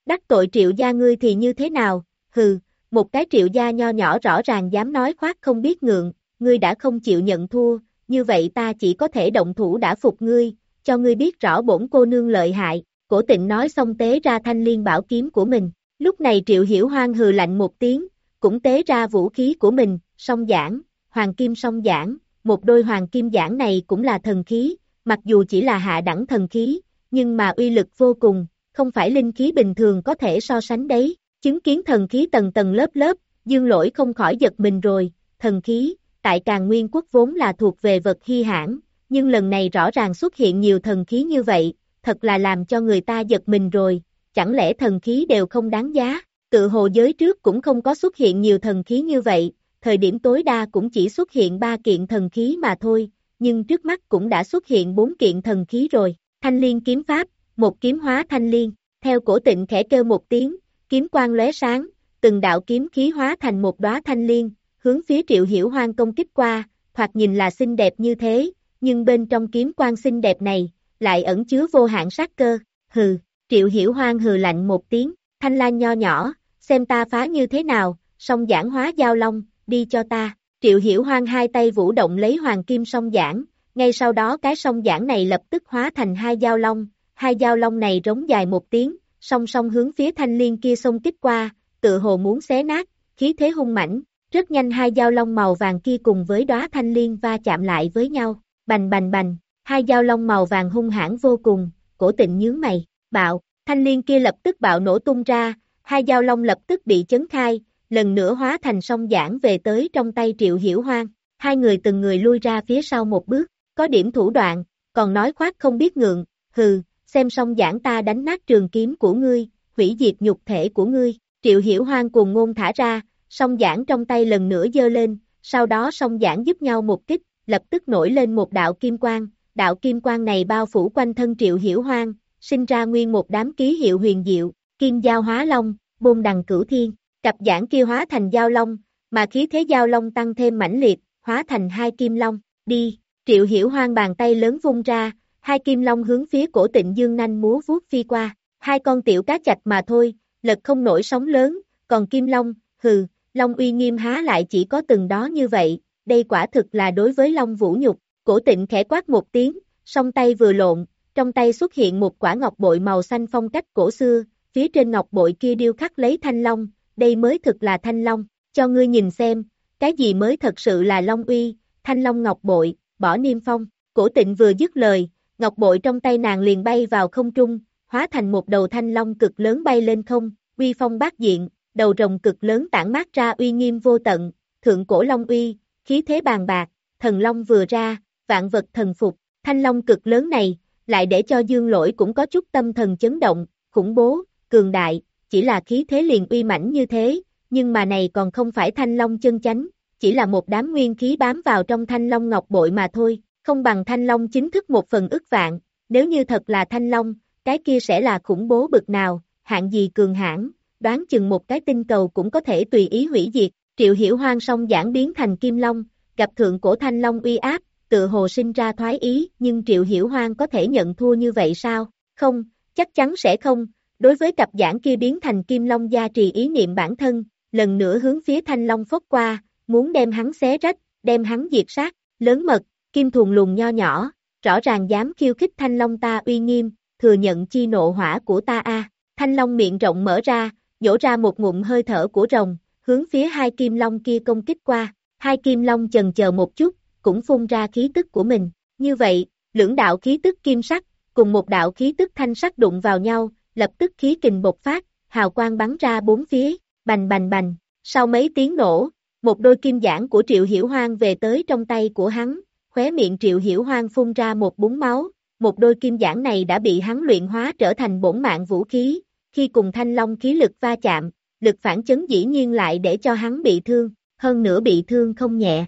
Đắc tội triệu gia ngươi thì như thế nào, hừ, một cái triệu gia nho nhỏ rõ ràng dám nói khoác không biết ngượng, ngươi đã không chịu nhận thua, như vậy ta chỉ có thể động thủ đã phục ngươi, cho ngươi biết rõ bổn cô nương lợi hại, cổ tịnh nói xong tế ra thanh liên bảo kiếm của mình, lúc này triệu hiểu hoang hừ lạnh một tiếng, cũng tế ra vũ khí của mình, song giảng, hoàng kim song giảng, một đôi hoàng kim giảng này cũng là thần khí, mặc dù chỉ là hạ đẳng thần khí, nhưng mà uy lực vô cùng, không phải linh khí bình thường có thể so sánh đấy, chứng kiến thần khí tầng tầng lớp lớp, dương lỗi không khỏi giật mình rồi, thần khí, tại càng nguyên quốc vốn là thuộc về vật hy hãn, nhưng lần này rõ ràng xuất hiện nhiều thần khí như vậy, thật là làm cho người ta giật mình rồi, chẳng lẽ thần khí đều không đáng giá, tự hồ giới trước cũng không có xuất hiện nhiều thần khí như vậy, thời điểm tối đa cũng chỉ xuất hiện 3 kiện thần khí mà thôi, nhưng trước mắt cũng đã xuất hiện 4 kiện thần khí rồi, thanh liên kiếm pháp, một kiếm hóa thanh liên, theo cổ tịnh khẽ kêu một tiếng, kiếm quang lóe sáng, từng đạo kiếm khí hóa thành một đóa thanh liên, hướng phía triệu hiểu hoang công kích qua, thoạt nhìn là xinh đẹp như thế, nhưng bên trong kiếm quang xinh đẹp này, lại ẩn chứa vô hạn sát cơ, hừ, triệu hiểu hoang hừ lạnh một tiếng, thanh lan nho nhỏ, xem ta phá như thế nào, song giảng hóa giao long, đi cho ta, triệu hiểu hoang hai tay vũ động lấy hoàng kim song giảng, ngay sau đó cái song giảng này lập tức hóa thành hai giao long, hai dao long này rống dài một tiếng, song song hướng phía thanh liên kia xông kích qua, tự hồ muốn xé nát, khí thế hung mãnh, rất nhanh hai dao long màu vàng kia cùng với đóa thanh liên va chạm lại với nhau, bành bành bành, hai dao long màu vàng hung hãn vô cùng, cổ tịnh nhướng mày, bạo, thanh liên kia lập tức bạo nổ tung ra, hai dao long lập tức bị chấn khai, lần nữa hóa thành song giảng về tới trong tay triệu hiểu hoang, hai người từng người lui ra phía sau một bước, có điểm thủ đoạn, còn nói khoác không biết ngượng, hừ, xem song giảng ta đánh nát trường kiếm của ngươi, hủy diệt nhục thể của ngươi, triệu hiểu hoang cùng ngôn thả ra, song giảng trong tay lần nữa dơ lên, sau đó song giảng giúp nhau một kích, lập tức nổi lên một đạo kim quang, đạo kim quang này bao phủ quanh thân triệu hiểu hoang, sinh ra nguyên một đám ký hiệu huyền diệu, kim giao hóa long, bôn đằng cửu thiên, cặp giảng kia hóa thành giao long, mà khí thế giao long tăng thêm mãnh liệt, hóa thành hai kim long, đi, triệu hiểu hoang bàn tay lớn vung ra, hai kim long hướng phía cổ tịnh dương nanh múa vuốt phi qua, hai con tiểu cá chạch mà thôi, lật không nổi sóng lớn, còn kim long, hừ, long uy nghiêm há lại chỉ có từng đó như vậy, đây quả thực là đối với long vũ nhục, cổ tịnh khẽ quát một tiếng, song tay vừa lộn, trong tay xuất hiện một quả ngọc bội màu xanh phong cách cổ xưa, phía trên ngọc bội kia điêu khắc lấy thanh long, đây mới thực là thanh long, cho ngươi nhìn xem, cái gì mới thật sự là long uy, thanh long ngọc bội, bỏ niêm phong, cổ tịnh vừa dứt lời, ngọc bội trong tay nàng liền bay vào không trung, hóa thành một đầu thanh long cực lớn bay lên không, uy phong bát diện, đầu rồng cực lớn tản mát ra uy nghiêm vô tận, thượng cổ long uy, khí thế bàn bạc, thần long vừa ra, vạn vật thần phục, thanh long cực lớn này, lại để cho dương lỗi cũng có chút tâm thần chấn động, khủng bố, cường đại, chỉ là khí thế liền uy mãnh như thế, nhưng mà này còn không phải thanh long chân chánh, chỉ là một đám nguyên khí bám vào trong thanh long ngọc bội mà thôi, không bằng thanh long chính thức một phần ức vạn, nếu như thật là thanh long, cái kia sẽ là khủng bố bực nào, hạng gì cường hãn, đoán chừng một cái tinh cầu cũng có thể tùy ý hủy diệt, triệu hiểu hoang song giảng biến thành kim long, gặp thượng cổ thanh long uy áp, tự hồ sinh ra thoái ý, nhưng triệu hiểu hoang có thể nhận thua như vậy sao? Không, chắc chắn sẽ không, đối với cặp giảng kia biến thành kim long gia trì ý niệm bản thân, lần nữa hướng phía thanh long phốc qua, muốn đem hắn xé rách, đem hắn diệt sát, lớn mật, kim thùng lùn nho nhỏ, rõ ràng dám khiêu khích thanh long ta uy nghiêm, thừa nhận chi nộ hỏa của ta a. Thanh long miệng rộng mở ra, nhổ ra một ngụm hơi thở của rồng, hướng phía hai kim long kia công kích qua, hai kim long chần chờ một chút, cũng phun ra khí tức của mình, như vậy, lưỡng đạo khí tức kim sắc, cùng một đạo khí tức thanh sắc đụng vào nhau, lập tức khí kình bộc phát, hào quang bắn ra bốn phía, bành bành bành, sau mấy tiếng nổ, một đôi kim giảng của Triệu Hiểu Hoang về tới trong tay của hắn, khóe miệng Triệu Hiểu Hoang phun ra một búng máu, một đôi kim giảng này đã bị hắn luyện hóa trở thành bổn mạng vũ khí, khi cùng thanh long khí lực va chạm, lực phản chấn dĩ nhiên lại để cho hắn bị thương, hơn nữa bị thương không nhẹ.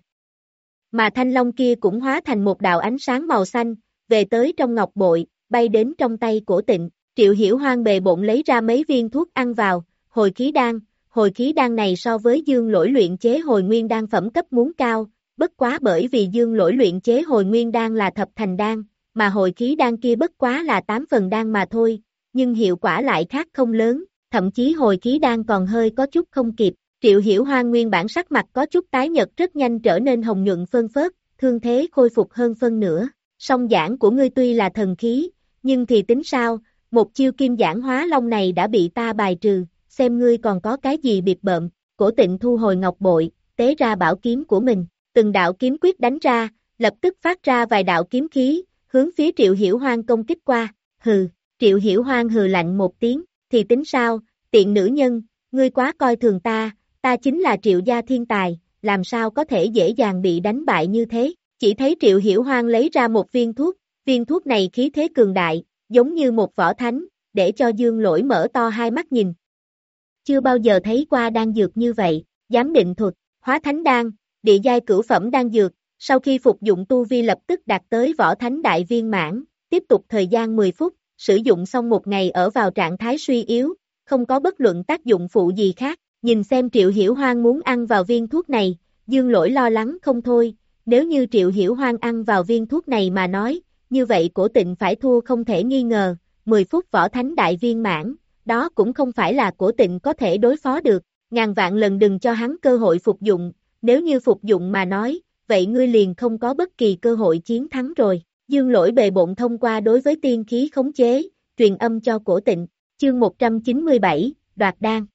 Mà thanh long kia cũng hóa thành một đạo ánh sáng màu xanh, về tới trong ngọc bội, bay đến trong tay của tịnh, triệu hiểu hoang bề bộn lấy ra mấy viên thuốc ăn vào, hồi khí đan, hồi khí đan này so với dương lỗi luyện chế hồi nguyên đan phẩm cấp muốn cao, bất quá bởi vì dương lỗi luyện chế hồi nguyên đan là thập thành đan, mà hồi khí đan kia bất quá là 8 phần đan mà thôi, nhưng hiệu quả lại khác không lớn, thậm chí hồi khí đan còn hơi có chút không kịp. Triệu hiểu hoa nguyên bản sắc mặt có chút tái nhật rất nhanh trở nên hồng nhuận phân phớt, thương thế khôi phục hơn phân nửa. Song giảng của ngươi tuy là thần khí, nhưng thì tính sao, một chiêu kim giảng hóa long này đã bị ta bài trừ, xem ngươi còn có cái gì biệt bợm, cổ tịnh thu hồi ngọc bội, tế ra bảo kiếm của mình, từng đạo kiếm quyết đánh ra, lập tức phát ra vài đạo kiếm khí, hướng phía triệu hiểu hoang công kích qua, hừ, triệu hiểu hoang hừ lạnh một tiếng, thì tính sao, tiện nữ nhân, ngươi quá coi thường ta, ta chính là triệu gia thiên tài, làm sao có thể dễ dàng bị đánh bại như thế, chỉ thấy triệu hiểu hoang lấy ra một viên thuốc, viên thuốc này khí thế cường đại, giống như một võ thánh, để cho dương lỗi mở to hai mắt nhìn. Chưa bao giờ thấy qua đan dược như vậy, dám định thuật, hóa thánh đan, địa giai cửu phẩm đang dược, sau khi phục dụng tu vi lập tức đạt tới võ thánh đại viên mãn, tiếp tục thời gian 10 phút, sử dụng xong một ngày ở vào trạng thái suy yếu, không có bất luận tác dụng phụ gì khác, nhìn xem Triệu Hiểu Hoang muốn ăn vào viên thuốc này, Dương Lỗi lo lắng không thôi, nếu như Triệu Hiểu Hoang ăn vào viên thuốc này mà nói, như vậy cổ tịnh phải thua không thể nghi ngờ, 10 phút võ thánh đại viên mãn, đó cũng không phải là cổ tịnh có thể đối phó được, ngàn vạn lần đừng cho hắn cơ hội phục dụng, nếu như phục dụng mà nói, vậy ngươi liền không có bất kỳ cơ hội chiến thắng rồi. Dương lỗi bề bộn thông qua đối với tiên khí khống chế, truyền âm cho cổ tịnh, chương 197, đoạt đan.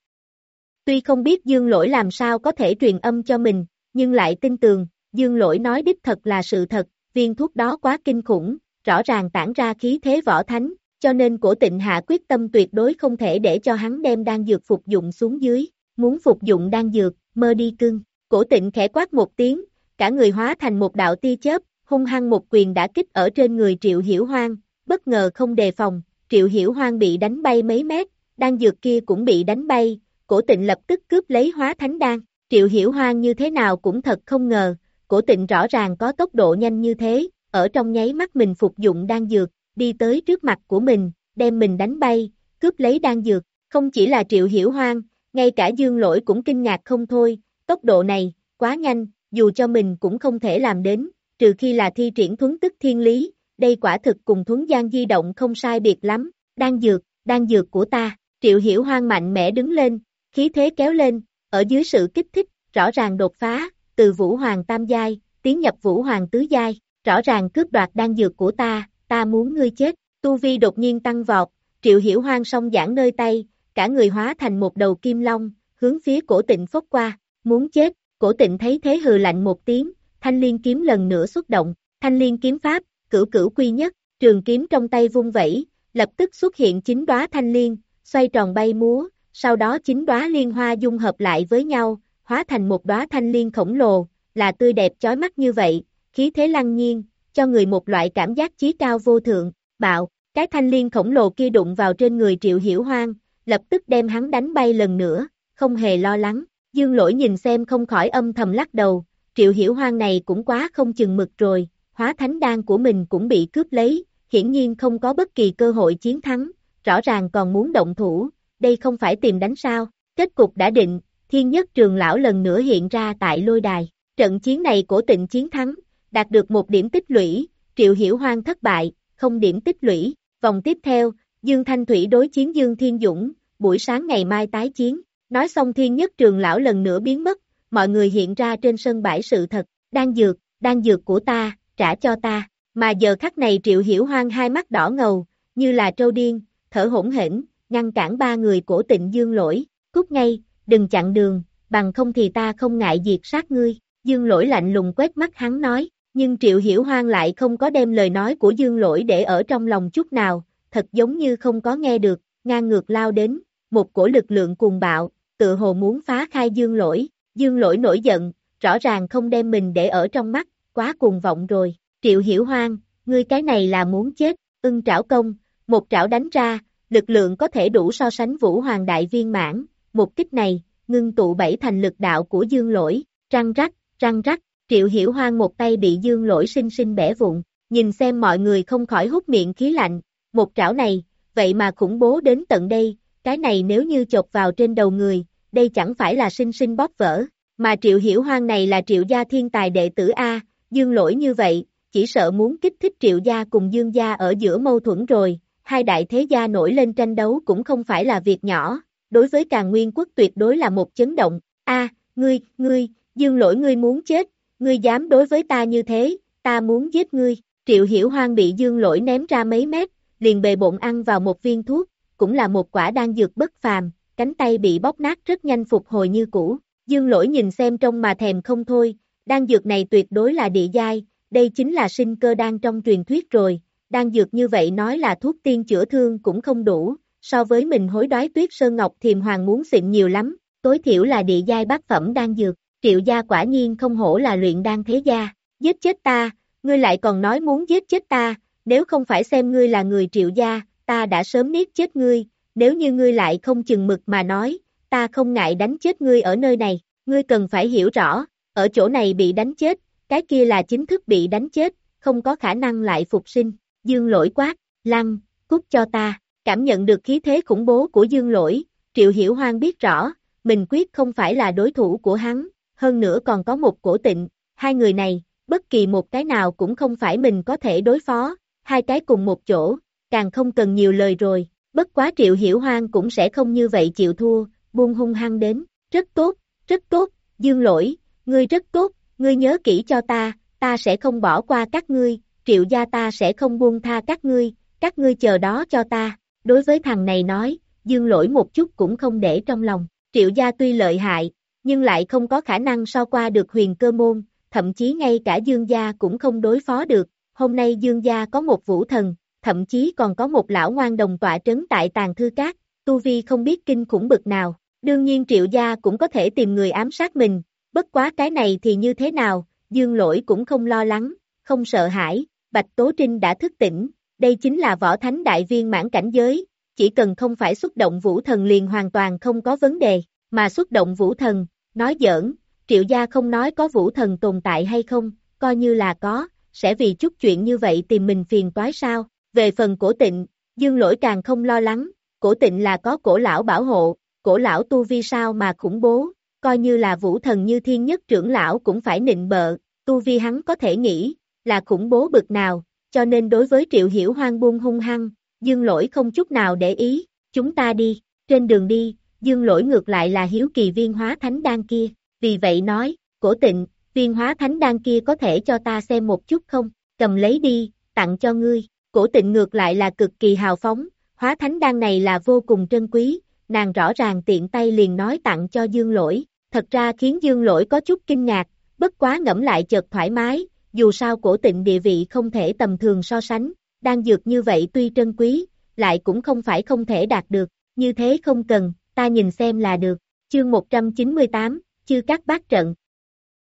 Tuy không biết dương lỗi làm sao có thể truyền âm cho mình, nhưng lại tin tường, dương lỗi nói đích thật là sự thật, viên thuốc đó quá kinh khủng, rõ ràng tản ra khí thế võ thánh, cho nên cổ tịnh hạ quyết tâm tuyệt đối không thể để cho hắn đem đan dược phục dụng xuống dưới, muốn phục dụng đan dược, mơ đi cưng, cổ tịnh khẽ quát một tiếng, cả người hóa thành một đạo tia chớp, hung hăng một quyền đã kích ở trên người triệu hiểu hoang, bất ngờ không đề phòng, triệu hiểu hoang bị đánh bay mấy mét, đan dược kia cũng bị đánh bay, cổ tịnh lập tức cướp lấy hóa thánh đan, triệu hiểu hoang như thế nào cũng thật không ngờ, cổ tịnh rõ ràng có tốc độ nhanh như thế, ở trong nháy mắt mình phục dụng đan dược, đi tới trước mặt của mình, đem mình đánh bay, cướp lấy đan dược, không chỉ là triệu hiểu hoang, ngay cả dương lỗi cũng kinh ngạc không thôi, tốc độ này, quá nhanh, dù cho mình cũng không thể làm đến, trừ khi là thi triển thuấn tức thiên lý, đây quả thực cùng thuấn gian di động không sai biệt lắm, đan dược, đan dược của ta, triệu hiểu hoang mạnh mẽ đứng lên, khí thế kéo lên, ở dưới sự kích thích, rõ ràng đột phá, từ vũ hoàng tam giai, tiến nhập vũ hoàng tứ giai, rõ ràng cướp đoạt đan dược của ta, ta muốn ngươi chết, tu vi đột nhiên tăng vọt, triệu hiểu hoang song giảng nơi tay, cả người hóa thành một đầu kim long, hướng phía cổ tịnh phốc qua, muốn chết, cổ tịnh thấy thế hừ lạnh một tiếng, thanh liên kiếm lần nữa xuất động, thanh liên kiếm pháp, cửu cửu quy nhất, trường kiếm trong tay vung vẩy, lập tức xuất hiện chín đóa thanh liên, xoay tròn bay múa, sau đó chín đóa liên hoa dung hợp lại với nhau, hóa thành một đóa thanh liên khổng lồ, là tươi đẹp chói mắt như vậy, khí thế lăng nhiên, cho người một loại cảm giác chí cao vô thượng, bạo, cái thanh liên khổng lồ kia đụng vào trên người triệu hiểu hoang, lập tức đem hắn đánh bay lần nữa, không hề lo lắng, dương lỗi nhìn xem không khỏi âm thầm lắc đầu, triệu hiểu hoang này cũng quá không chừng mực rồi, hóa thánh đan của mình cũng bị cướp lấy, hiển nhiên không có bất kỳ cơ hội chiến thắng, rõ ràng còn muốn động thủ, đây không phải tìm đánh sao, kết cục đã định, thiên nhất trường lão lần nữa hiện ra tại lôi đài, trận chiến này cổ tịnh chiến thắng, đạt được một điểm tích lũy, triệu hiểu hoang thất bại, không điểm tích lũy, vòng tiếp theo, Dương Thanh Thủy đối chiến Dương Thiên Dũng, buổi sáng ngày mai tái chiến, nói xong thiên nhất trường lão lần nữa biến mất, mọi người hiện ra trên sân bãi sự thật, đang dược, đang dược của ta, trả cho ta, mà giờ khắc này triệu hiểu hoang hai mắt đỏ ngầu, như là trâu điên, thở hỗn hển, ngăn cản ba người cổ tịnh dương lỗi, cút ngay, đừng chặn đường, bằng không thì ta không ngại diệt sát ngươi, dương lỗi lạnh lùng quét mắt hắn nói, nhưng triệu hiểu hoang lại không có đem lời nói của dương lỗi để ở trong lòng chút nào, thật giống như không có nghe được, ngang ngược lao đến, một cổ lực lượng cuồng bạo, tự hồ muốn phá khai dương lỗi, dương lỗi nổi giận, rõ ràng không đem mình để ở trong mắt, quá cuồng vọng rồi, triệu hiểu hoang, ngươi cái này là muốn chết, ưng trảo công, một trảo đánh ra, lực lượng có thể đủ so sánh vũ hoàng đại viên mãn, một kích này, ngưng tụ bảy thành lực đạo của dương lỗi, răng rắc, răng rắc, triệu hiểu hoang một tay bị dương lỗi sinh sinh bẻ vụn, nhìn xem mọi người không khỏi hút miệng khí lạnh, một trảo này, vậy mà khủng bố đến tận đây, cái này nếu như chọc vào trên đầu người, đây chẳng phải là sinh sinh bóp vỡ, mà triệu hiểu hoang này là triệu gia thiên tài đệ tử A, dương lỗi như vậy, chỉ sợ muốn kích thích triệu gia cùng dương gia ở giữa mâu thuẫn rồi, hai đại thế gia nổi lên tranh đấu cũng không phải là việc nhỏ, đối với càng nguyên quốc tuyệt đối là một chấn động, a ngươi, ngươi, dương lỗi ngươi muốn chết, ngươi dám đối với ta như thế, ta muốn giết ngươi, triệu hiểu hoang bị dương lỗi ném ra mấy mét, liền bề bộn ăn vào một viên thuốc, cũng là một quả đan dược bất phàm, cánh tay bị bóc nát rất nhanh phục hồi như cũ, dương lỗi nhìn xem trong mà thèm không thôi, đan dược này tuyệt đối là địa giai, đây chính là sinh cơ đan trong truyền thuyết rồi, đan dược như vậy nói là thuốc tiên chữa thương cũng không đủ, so với mình hối đoái tuyết sơn ngọc thiềm hoàng muốn xịn nhiều lắm, tối thiểu là địa giai bát phẩm đan dược, triệu gia quả nhiên không hổ là luyện đan thế gia, giết chết ta, ngươi lại còn nói muốn giết chết ta, nếu không phải xem ngươi là người triệu gia, ta đã sớm niết chết ngươi, nếu như ngươi lại không chừng mực mà nói, ta không ngại đánh chết ngươi ở nơi này, ngươi cần phải hiểu rõ, ở chỗ này bị đánh chết, cái kia là chính thức bị đánh chết, không có khả năng lại phục sinh, dương lỗi quát, lăng, cút cho ta, cảm nhận được khí thế khủng bố của dương lỗi, triệu hiểu hoang biết rõ, mình quyết không phải là đối thủ của hắn, hơn nữa còn có một cổ tịnh, hai người này, bất kỳ một cái nào cũng không phải mình có thể đối phó, hai cái cùng một chỗ, càng không cần nhiều lời rồi, bất quá triệu hiểu hoang cũng sẽ không như vậy chịu thua, buông hung hăng đến, rất tốt, rất tốt, dương lỗi, ngươi rất tốt, ngươi nhớ kỹ cho ta, ta sẽ không bỏ qua các ngươi, triệu gia ta sẽ không buông tha các ngươi, các ngươi chờ đó cho ta, đối với thằng này nói, dương lỗi một chút cũng không để trong lòng, triệu gia tuy lợi hại, nhưng lại không có khả năng so qua được huyền cơ môn, thậm chí ngay cả dương gia cũng không đối phó được, hôm nay Dương gia có một vũ thần, thậm chí còn có một lão ngoan đồng tọa trấn tại tàn thư cát, tu vi không biết kinh khủng bực nào, đương nhiên triệu gia cũng có thể tìm người ám sát mình, bất quá cái này thì như thế nào, Dương lỗi cũng không lo lắng, không sợ hãi, Bạch Tố Trinh đã thức tỉnh, đây chính là võ thánh đại viên mãn cảnh giới, chỉ cần không phải xúc động vũ thần liền hoàn toàn không có vấn đề, mà xúc động vũ thần, nói giỡn, triệu gia không nói có vũ thần tồn tại hay không, coi như là có, sẽ vì chút chuyện như vậy tìm mình phiền toái sao, về phần cổ tịnh, dương lỗi càng không lo lắng, cổ tịnh là có cổ lão bảo hộ, cổ lão tu vi sao mà khủng bố, coi như là vũ thần như thiên nhất trưởng lão cũng phải nịnh bợ, tu vi hắn có thể nghĩ, là khủng bố bực nào, cho nên đối với triệu hiểu hoang buông hung hăng, dương lỗi không chút nào để ý, chúng ta đi, trên đường đi, dương lỗi ngược lại là hiếu kỳ viên hóa thánh đan kia, vì vậy nói, cổ tịnh, viên hóa thánh đan kia có thể cho ta xem một chút không, cầm lấy đi, tặng cho ngươi, cổ tịnh ngược lại là cực kỳ hào phóng, hóa thánh đan này là vô cùng trân quý, nàng rõ ràng tiện tay liền nói tặng cho dương lỗi, thật ra khiến dương lỗi có chút kinh ngạc, bất quá ngẫm lại chợt thoải mái, dù sao cổ tịnh địa vị không thể tầm thường so sánh, đang dược như vậy tuy trân quý, lại cũng không phải không thể đạt được, như thế không cần, ta nhìn xem là được, chương 198, chư các bác trận.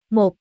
1.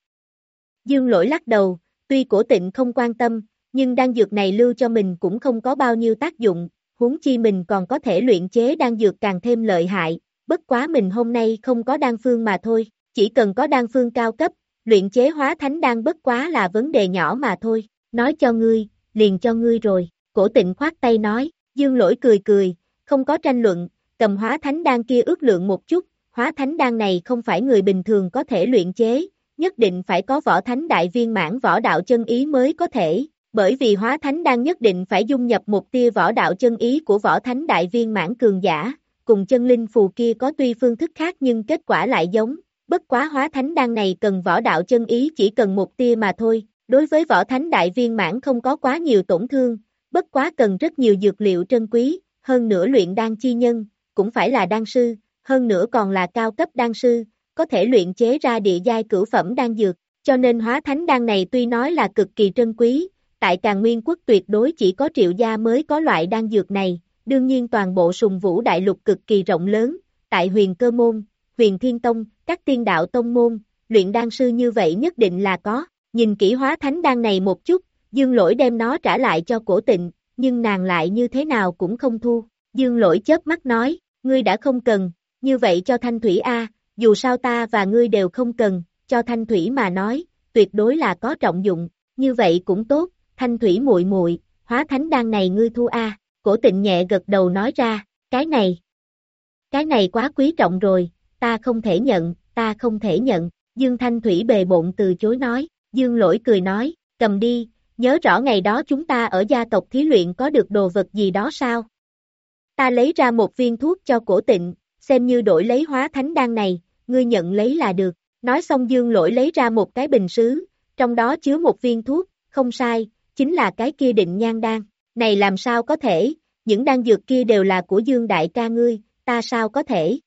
Dương lỗi lắc đầu, tuy cổ tịnh không quan tâm, nhưng đan dược này lưu cho mình cũng không có bao nhiêu tác dụng, huống chi mình còn có thể luyện chế đan dược càng thêm lợi hại, bất quá mình hôm nay không có đan phương mà thôi, chỉ cần có đan phương cao cấp, luyện chế hóa thánh đan bất quá là vấn đề nhỏ mà thôi, nói cho ngươi, liền cho ngươi rồi, cổ tịnh khoát tay nói, dương lỗi cười cười, không có tranh luận, cầm hóa thánh đan kia ước lượng một chút, hóa thánh đan này không phải người bình thường có thể luyện chế, nhất định phải có võ thánh đại viên mãn võ đạo chân ý mới có thể, bởi vì hóa thánh đang nhất định phải dung nhập một tia võ đạo chân ý của võ thánh đại viên mãn cường giả, cùng chân linh phù kia có tuy phương thức khác nhưng kết quả lại giống, bất quá hóa thánh đan này cần võ đạo chân ý chỉ cần một tia mà thôi, đối với võ thánh đại viên mãn không có quá nhiều tổn thương, bất quá cần rất nhiều dược liệu trân quý, hơn nữa luyện đan chi nhân, cũng phải là đan sư, hơn nữa còn là cao cấp đan sư, có thể luyện chế ra địa giai cửu phẩm đan dược, cho nên hóa thánh đan này tuy nói là cực kỳ trân quý, tại càng nguyên quốc tuyệt đối chỉ có triệu gia mới có loại đan dược này, đương nhiên toàn bộ sùng vũ đại lục cực kỳ rộng lớn, tại huyền cơ môn, huyền thiên tông, các tiên đạo tông môn, luyện đan sư như vậy nhất định là có, nhìn kỹ hóa thánh đan này một chút, dương lỗi đem nó trả lại cho cổ tịnh, nhưng nàng lại như thế nào cũng không thu, dương lỗi chớp mắt nói, ngươi đã không cần, như vậy cho thanh thủy A, dù sao ta và ngươi đều không cần, cho thanh thủy mà nói, tuyệt đối là có trọng dụng, như vậy cũng tốt, thanh thủy muội muội, hóa thánh đan này ngươi thu A, cổ tịnh nhẹ gật đầu nói ra, cái này, cái này quá quý trọng rồi, ta không thể nhận, ta không thể nhận, Dương Thanh Thủy bề bộn từ chối nói, Dương lỗi cười nói, cầm đi, nhớ rõ ngày đó chúng ta ở gia tộc thí luyện có được đồ vật gì đó sao? Ta lấy ra một viên thuốc cho cổ tịnh, xem như đổi lấy hóa thánh đan này, ngươi nhận lấy là được. Nói xong dương lỗi lấy ra một cái bình sứ, trong đó chứa một viên thuốc, không sai, chính là cái kia định nhan đan. Này làm sao có thể, những đan dược kia đều là của dương đại ca ngươi, ta sao có thể?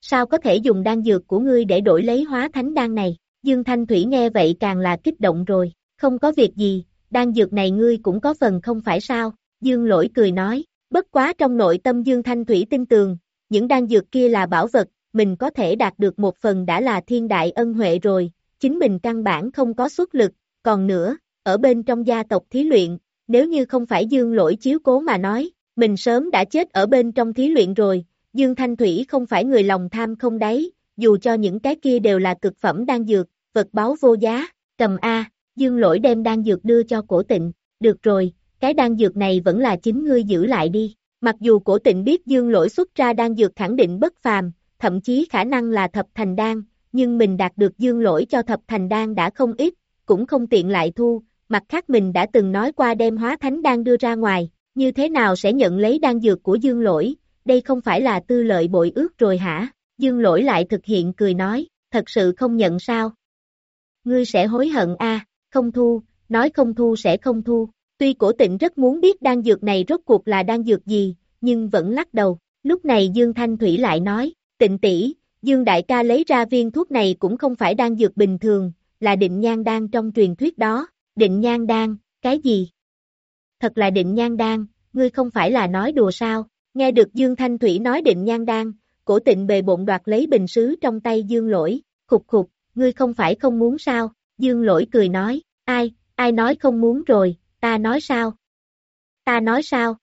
Sao có thể dùng đan dược của ngươi để đổi lấy hóa thánh đan này? Dương Thanh Thủy nghe vậy càng là kích động rồi, không có việc gì, đan dược này ngươi cũng có phần không phải sao? Dương lỗi cười nói, bất quá trong nội tâm Dương Thanh Thủy tin tường, những đan dược kia là bảo vật, mình có thể đạt được một phần đã là thiên đại ân huệ rồi, chính mình căn bản không có xuất lực, còn nữa, ở bên trong gia tộc thí luyện, nếu như không phải Dương lỗi chiếu cố mà nói, mình sớm đã chết ở bên trong thí luyện rồi, Dương Thanh Thủy không phải người lòng tham không đáy, dù cho những cái kia đều là cực phẩm đan dược, vật báo vô giá, cầm A, Dương lỗi đem đan dược đưa cho cổ tịnh, được rồi, cái đan dược này vẫn là chính ngươi giữ lại đi. Mặc dù cổ tịnh biết dương lỗi xuất ra đan dược khẳng định bất phàm, thậm chí khả năng là thập thành đan, nhưng mình đạt được dương lỗi cho thập thành đan đã không ít, cũng không tiện lại thu, mặt khác mình đã từng nói qua đem hóa thánh đang đưa ra ngoài, như thế nào sẽ nhận lấy đan dược của dương lỗi, đây không phải là tư lợi bội ước rồi hả? Dương lỗi lại thực hiện cười nói, thật sự không nhận sao? Ngươi sẽ hối hận a không thu, nói không thu sẽ không thu. Tuy cổ tịnh rất muốn biết đan dược này rốt cuộc là đan dược gì, nhưng vẫn lắc đầu. Lúc này Dương Thanh Thủy lại nói, tịnh tỷ, Dương Đại ca lấy ra viên thuốc này cũng không phải đan dược bình thường, là định nhan đan trong truyền thuyết đó. Định nhan đan, cái gì? Thật là định nhan đan, ngươi không phải là nói đùa sao? Nghe được Dương Thanh Thủy nói định nhan đan, cổ tịnh bề bộn đoạt lấy bình sứ trong tay Dương lỗi, khục khục, ngươi không phải không muốn sao? Dương lỗi cười nói, ai, ai nói không muốn rồi, ta nói sao? Ta nói sao?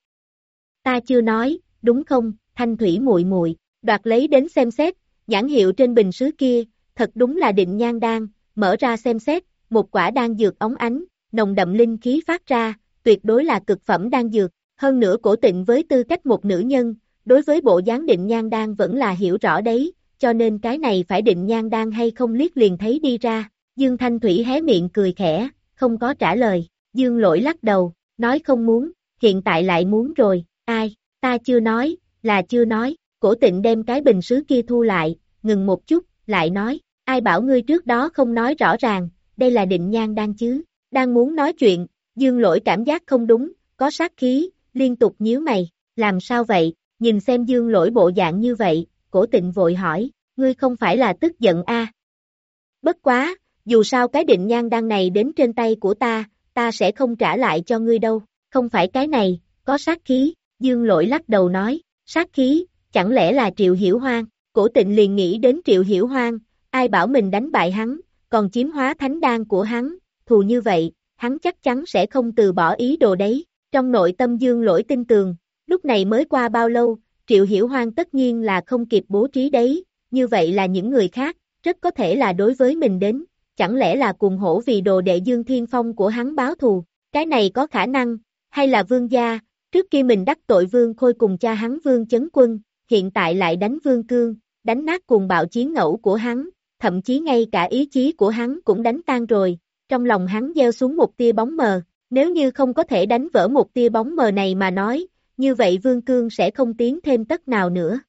Ta chưa nói, đúng không, Thanh Thủy muội muội đoạt lấy đến xem xét, nhãn hiệu trên bình sứ kia, thật đúng là định nhan đan, mở ra xem xét, một quả đan dược ống ánh, nồng đậm linh khí phát ra, tuyệt đối là cực phẩm đan dược, hơn nữa cổ tịnh với tư cách một nữ nhân, đối với bộ dáng định nhan đan vẫn là hiểu rõ đấy, cho nên cái này phải định nhan đan hay không liếc liền thấy đi ra, Dương Thanh Thủy hé miệng cười khẽ, không có trả lời, Dương lỗi lắc đầu, nói không muốn, hiện tại lại muốn rồi, ai, ta chưa nói, là chưa nói, cổ tịnh đem cái bình sứ kia thu lại, ngừng một chút, lại nói, ai bảo ngươi trước đó không nói rõ ràng, đây là định nhan đang chứ, đang muốn nói chuyện, dương lỗi cảm giác không đúng, có sát khí, liên tục nhíu mày, làm sao vậy, nhìn xem dương lỗi bộ dạng như vậy, cổ tịnh vội hỏi, ngươi không phải là tức giận a? Bất quá, dù sao cái định nhan đang này đến trên tay của ta, ta sẽ không trả lại cho ngươi đâu, không phải cái này, có sát khí, dương lỗi lắc đầu nói, sát khí, chẳng lẽ là triệu hiểu hoang, cổ tịnh liền nghĩ đến triệu hiểu hoang, ai bảo mình đánh bại hắn, còn chiếm hóa thánh đan của hắn, thù như vậy, hắn chắc chắn sẽ không từ bỏ ý đồ đấy, trong nội tâm dương lỗi tin tường, lúc này mới qua bao lâu, triệu hiểu hoang tất nhiên là không kịp bố trí đấy, như vậy là những người khác, rất có thể là đối với mình đến, chẳng lẽ là cùng hổ vì đồ đệ dương thiên phong của hắn báo thù, cái này có khả năng, hay là vương gia, trước kia mình đắc tội vương khôi cùng cha hắn vương chấn quân, hiện tại lại đánh vương cương, đánh nát cùng bạo chiến ngẫu của hắn, thậm chí ngay cả ý chí của hắn cũng đánh tan rồi, trong lòng hắn gieo xuống một tia bóng mờ, nếu như không có thể đánh vỡ một tia bóng mờ này mà nói, như vậy Vương Cương sẽ không tiến thêm tất nào nữa.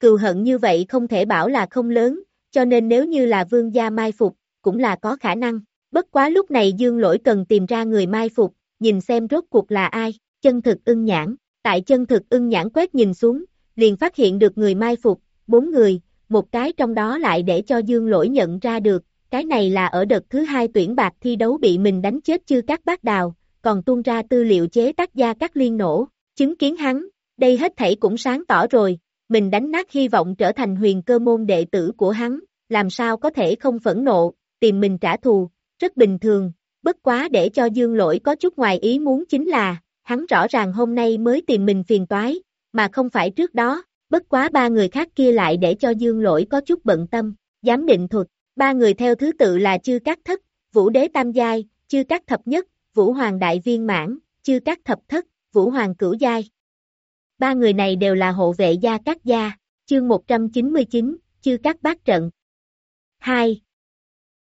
Cừu hận như vậy không thể bảo là không lớn, cho nên nếu như là Vương gia mai phục, cũng là có khả năng. Bất quá lúc này Dương Lỗi cần tìm ra người mai phục, nhìn xem rốt cuộc là ai, chân thực ưng nhãn, tại chân thực ưng nhãn quét nhìn xuống, liền phát hiện được người mai phục, bốn người, một cái trong đó lại để cho Dương Lỗi nhận ra được, cái này là ở đợt thứ hai tuyển bạc thi đấu bị mình đánh chết chưa các bác đào, còn tuôn ra tư liệu chế tác gia các liên nổ, chứng kiến hắn, đây hết thảy cũng sáng tỏ rồi, mình đánh nát hy vọng trở thành huyền cơ môn đệ tử của hắn, làm sao có thể không phẫn nộ, tìm mình trả thù, rất bình thường, bất quá để cho Dương Lỗi có chút ngoài ý muốn chính là, hắn rõ ràng hôm nay mới tìm mình phiền toái, mà không phải trước đó, bất quá ba người khác kia lại để cho Dương Lỗi có chút bận tâm, giám định thuật, ba người theo thứ tự là chư các thất, vũ đế tam giai, chư các thập nhất, vũ hoàng đại viên mãn, chư các thập thất, vũ hoàng cửu giai. Ba người này đều là hộ vệ gia các gia, chương 199, chư các bát trận. 2.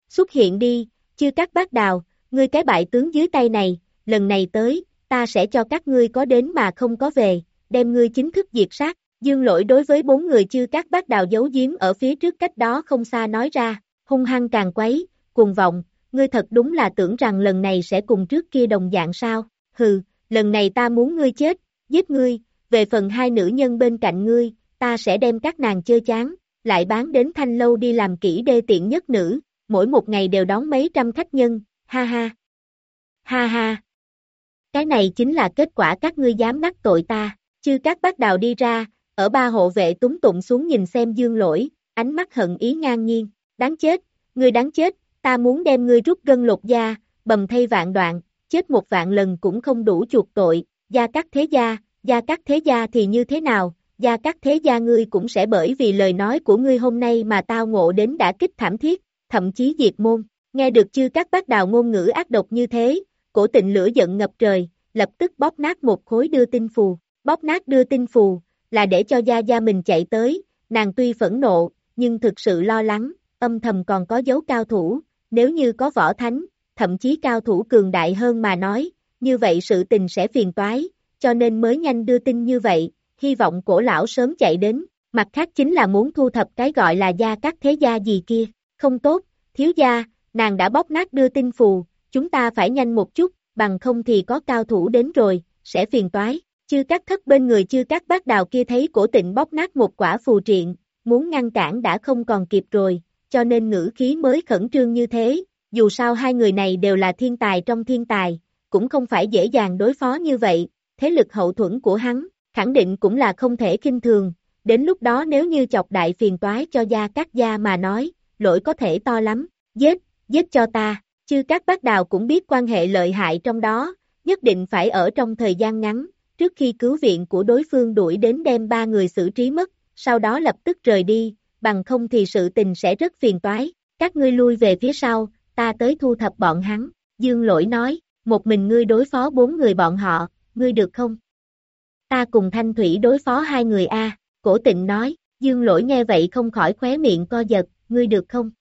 Xuất hiện đi, chư các bát đào, ngươi cái bại tướng dưới tay này, lần này tới, ta sẽ cho các ngươi có đến mà không có về, đem ngươi chính thức diệt sát. Dương lỗi đối với bốn người chư các bác đào giấu giếm ở phía trước cách đó không xa nói ra, hung hăng càng quấy, cuồng vọng, ngươi thật đúng là tưởng rằng lần này sẽ cùng trước kia đồng dạng sao, hừ, lần này ta muốn ngươi chết, giết ngươi, về phần hai nữ nhân bên cạnh ngươi, ta sẽ đem các nàng chơi chán, lại bán đến thanh lâu đi làm kỹ đê tiện nhất nữ, mỗi một ngày đều đón mấy trăm khách nhân, ha ha. Ha ha. Cái này chính là kết quả các ngươi dám nắc tội ta, chư các bác đào đi ra, ở ba hộ vệ túng tụng xuống nhìn xem dương lỗi, ánh mắt hận ý ngang nhiên, đáng chết, ngươi đáng chết, ta muốn đem ngươi rút gân lột da, bầm thay vạn đoạn, chết một vạn lần cũng không đủ chuộc tội, gia các thế gia, gia các thế gia thì như thế nào, gia các thế gia ngươi cũng sẽ bởi vì lời nói của ngươi hôm nay mà tao ngộ đến đã kích thảm thiết, thậm chí diệt môn, nghe được chư các bác đào ngôn ngữ ác độc như thế, cổ tịnh lửa giận ngập trời, lập tức bóp nát một khối đưa tin phù, bóp nát đưa tin phù, là để cho Gia Gia mình chạy tới, nàng tuy phẫn nộ, nhưng thực sự lo lắng, âm thầm còn có dấu cao thủ, nếu như có võ thánh, thậm chí cao thủ cường đại hơn mà nói, như vậy sự tình sẽ phiền toái, cho nên mới nhanh đưa tin như vậy, hy vọng cổ lão sớm chạy đến, mặt khác chính là muốn thu thập cái gọi là gia các thế gia gì kia, không tốt, thiếu gia, nàng đã bóp nát đưa tin phù, chúng ta phải nhanh một chút, bằng không thì có cao thủ đến rồi, sẽ phiền toái. Chư các thất bên người chư các bác đào kia thấy cổ tịnh bóp nát một quả phù triện, muốn ngăn cản đã không còn kịp rồi, cho nên ngữ khí mới khẩn trương như thế, dù sao hai người này đều là thiên tài trong thiên tài, cũng không phải dễ dàng đối phó như vậy, thế lực hậu thuẫn của hắn, khẳng định cũng là không thể kinh thường, đến lúc đó nếu như chọc đại phiền toái cho gia các gia mà nói, lỗi có thể to lắm, giết, giết cho ta, chư các bác đào cũng biết quan hệ lợi hại trong đó, nhất định phải ở trong thời gian ngắn, trước khi cứu viện của đối phương đuổi đến đem ba người xử trí mất, sau đó lập tức rời đi, bằng không thì sự tình sẽ rất phiền toái, các ngươi lui về phía sau, ta tới thu thập bọn hắn, dương lỗi nói, một mình ngươi đối phó bốn người bọn họ, ngươi được không? Ta cùng thanh thủy đối phó hai người A, cổ tịnh nói, dương lỗi nghe vậy không khỏi khóe miệng co giật, ngươi được không?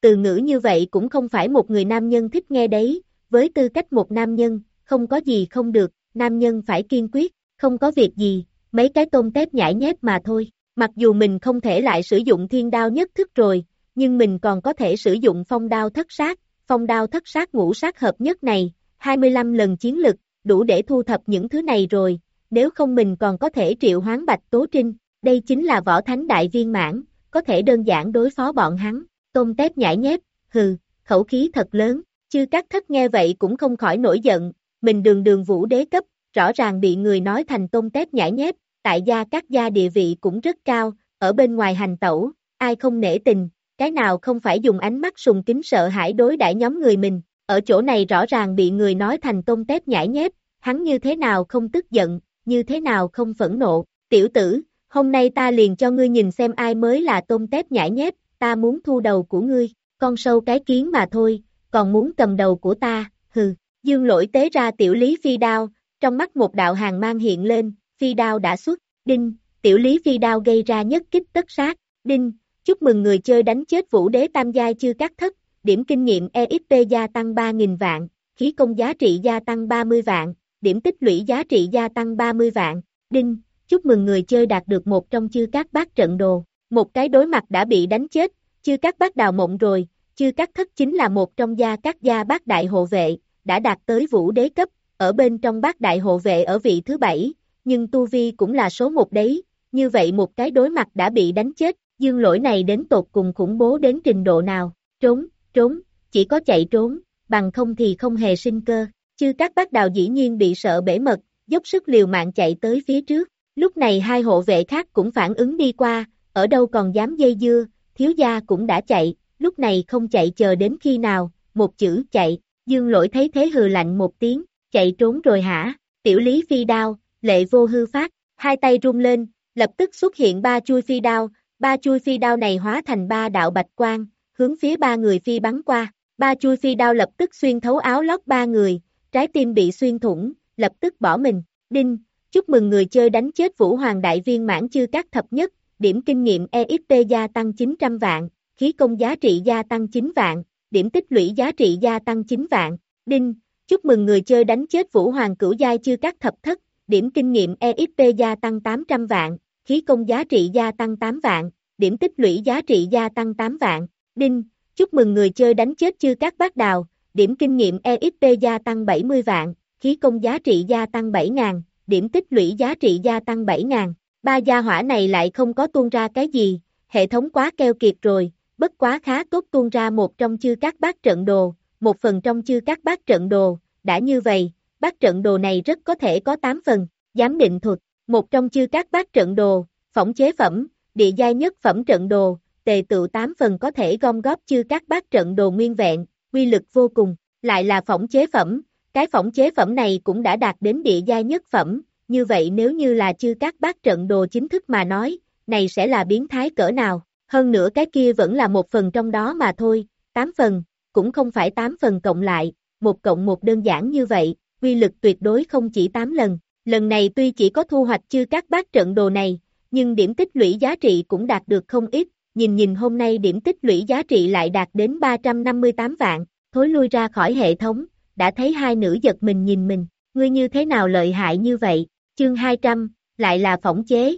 Từ ngữ như vậy cũng không phải một người nam nhân thích nghe đấy, với tư cách một nam nhân, không có gì không được, nam nhân phải kiên quyết, không có việc gì, mấy cái tôm tép nhảy nhép mà thôi. Mặc dù mình không thể lại sử dụng thiên đao nhất thức rồi, nhưng mình còn có thể sử dụng phong đao thất sát, phong đao thất sát ngũ sát hợp nhất này, 25 lần chiến lực, đủ để thu thập những thứ này rồi, nếu không mình còn có thể triệu hoán bạch tố trinh, đây chính là võ thánh đại viên mãn, có thể đơn giản đối phó bọn hắn, tôm tép nhảy nhép, hừ, khẩu khí thật lớn, chư các thất nghe vậy cũng không khỏi nổi giận, mình đường đường vũ đế cấp, rõ ràng bị người nói thành tôm tép nhãi nhép, tại gia các gia địa vị cũng rất cao, ở bên ngoài hành tẩu, ai không nể tình, cái nào không phải dùng ánh mắt sùng kính sợ hãi đối đãi nhóm người mình, ở chỗ này rõ ràng bị người nói thành tôm tép nhãi nhép, hắn như thế nào không tức giận, như thế nào không phẫn nộ, tiểu tử, hôm nay ta liền cho ngươi nhìn xem ai mới là tôm tép nhãi nhép, ta muốn thu đầu của ngươi, con sâu cái kiến mà thôi, còn muốn cầm đầu của ta, hừ, dương lỗi tế ra tiểu lý phi đao, trong mắt một đạo hàng mang hiện lên, phi đao đã xuất, đinh, tiểu lý phi đao gây ra nhất kích tất sát, đinh, chúc mừng người chơi đánh chết vũ đế tam giai chưa cắt thất, điểm kinh nghiệm EXP gia tăng 3.000 vạn, khí công giá trị gia tăng 30 vạn, điểm tích lũy giá trị gia tăng 30 vạn, đinh, chúc mừng người chơi đạt được một trong chư các bát trận đồ, một cái đối mặt đã bị đánh chết, chư các bát đào mộng rồi, chư các thất chính là một trong gia các gia bát đại hộ vệ, đã đạt tới vũ đế cấp, ở bên trong bát đại hộ vệ ở vị thứ bảy, nhưng Tu Vi cũng là số một đấy, như vậy một cái đối mặt đã bị đánh chết, dương lỗi này đến tột cùng khủng bố đến trình độ nào, trốn, trốn, chỉ có chạy trốn, bằng không thì không hề sinh cơ, chứ các bác đào dĩ nhiên bị sợ bể mật, dốc sức liều mạng chạy tới phía trước, lúc này hai hộ vệ khác cũng phản ứng đi qua, ở đâu còn dám dây dưa, thiếu gia cũng đã chạy, lúc này không chạy chờ đến khi nào, một chữ chạy, dương lỗi thấy thế hừ lạnh một tiếng, chạy trốn rồi hả, tiểu lý phi đao, lệ vô hư phát, hai tay rung lên, lập tức xuất hiện ba chui phi đao, ba chui phi đao này hóa thành ba đạo bạch quang, hướng phía ba người phi bắn qua, ba chui phi đao lập tức xuyên thấu áo lót ba người, trái tim bị xuyên thủng, lập tức bỏ mình, đinh, chúc mừng người chơi đánh chết Vũ Hoàng Đại Viên mãn chư các thập nhất, điểm kinh nghiệm EXP gia tăng 900 vạn, khí công giá trị gia tăng 9 vạn, điểm tích lũy giá trị gia tăng 9 vạn, đinh, chúc mừng người chơi đánh chết Vũ Hoàng cửu giai chư các thập thất, điểm kinh nghiệm EXP gia tăng 800 vạn, khí công giá trị gia tăng 8 vạn, điểm tích lũy giá trị gia tăng 8 vạn, đinh, chúc mừng người chơi đánh chết chư các bác đào, điểm kinh nghiệm EXP gia tăng 70 vạn, khí công giá trị gia tăng 7 ngàn, điểm tích lũy giá trị gia tăng 7 ngàn, ba gia hỏa này lại không có tuôn ra cái gì, hệ thống quá keo kiệt rồi, bất quá khá tốt tuôn ra một trong chư các bác trận đồ, một phần trong chư các bác trận đồ, đã như vậy, bác trận đồ này rất có thể có 8 phần, giám định thuật, một trong chư các bác trận đồ, phỏng chế phẩm, địa giai nhất phẩm trận đồ, tề tự 8 phần có thể gom góp chư các bác trận đồ nguyên vẹn, quy lực vô cùng, lại là phỏng chế phẩm, cái phỏng chế phẩm này cũng đã đạt đến địa giai nhất phẩm, như vậy nếu như là chư các bác trận đồ chính thức mà nói, này sẽ là biến thái cỡ nào, hơn nữa cái kia vẫn là một phần trong đó mà thôi, 8 phần, cũng không phải 8 phần cộng lại, một cộng một đơn giản như vậy, quy lực tuyệt đối không chỉ 8 lần, lần này tuy chỉ có thu hoạch chưa các bác trận đồ này, nhưng điểm tích lũy giá trị cũng đạt được không ít, nhìn nhìn hôm nay điểm tích lũy giá trị lại đạt đến 358 vạn, thối lui ra khỏi hệ thống, đã thấy hai nữ giật mình nhìn mình, ngươi như thế nào lợi hại như vậy, chương 200, lại là phỏng chế.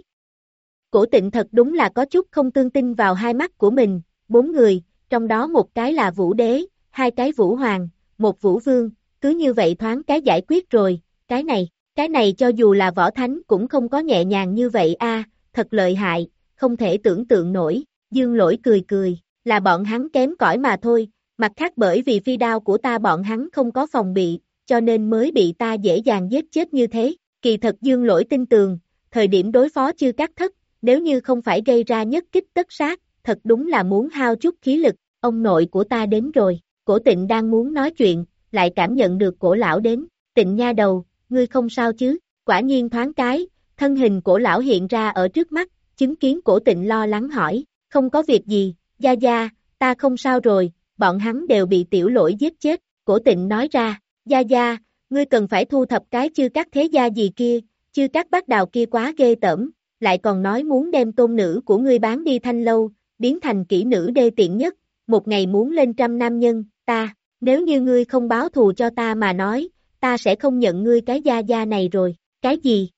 Cổ tịnh thật đúng là có chút không tương tin vào hai mắt của mình, bốn người, trong đó một cái là vũ đế, hai cái vũ hoàng, một vũ vương, cứ như vậy thoáng cái giải quyết rồi, cái này, cái này cho dù là võ thánh cũng không có nhẹ nhàng như vậy a, thật lợi hại, không thể tưởng tượng nổi, dương lỗi cười cười, là bọn hắn kém cỏi mà thôi, mặt khác bởi vì phi đao của ta bọn hắn không có phòng bị, cho nên mới bị ta dễ dàng giết chết như thế. Kỳ thật dương lỗi tin tường, thời điểm đối phó chư các thất, nếu như không phải gây ra nhất kích tất sát, thật đúng là muốn hao chút khí lực, ông nội của ta đến rồi, cổ tịnh đang muốn nói chuyện, lại cảm nhận được cổ lão đến, tịnh nha đầu, ngươi không sao chứ, quả nhiên thoáng cái, thân hình cổ lão hiện ra ở trước mắt, chứng kiến cổ tịnh lo lắng hỏi, không có việc gì, gia gia, ta không sao rồi, bọn hắn đều bị tiểu lỗi giết chết, cổ tịnh nói ra, gia gia, ngươi cần phải thu thập cái chư các thế gia gì kia, chư các bác đào kia quá ghê tởm, lại còn nói muốn đem tôn nữ của ngươi bán đi thanh lâu, biến thành kỹ nữ đê tiện nhất, một ngày muốn lên trăm nam nhân, ta, nếu như ngươi không báo thù cho ta mà nói, ta sẽ không nhận ngươi cái gia gia này rồi, cái gì?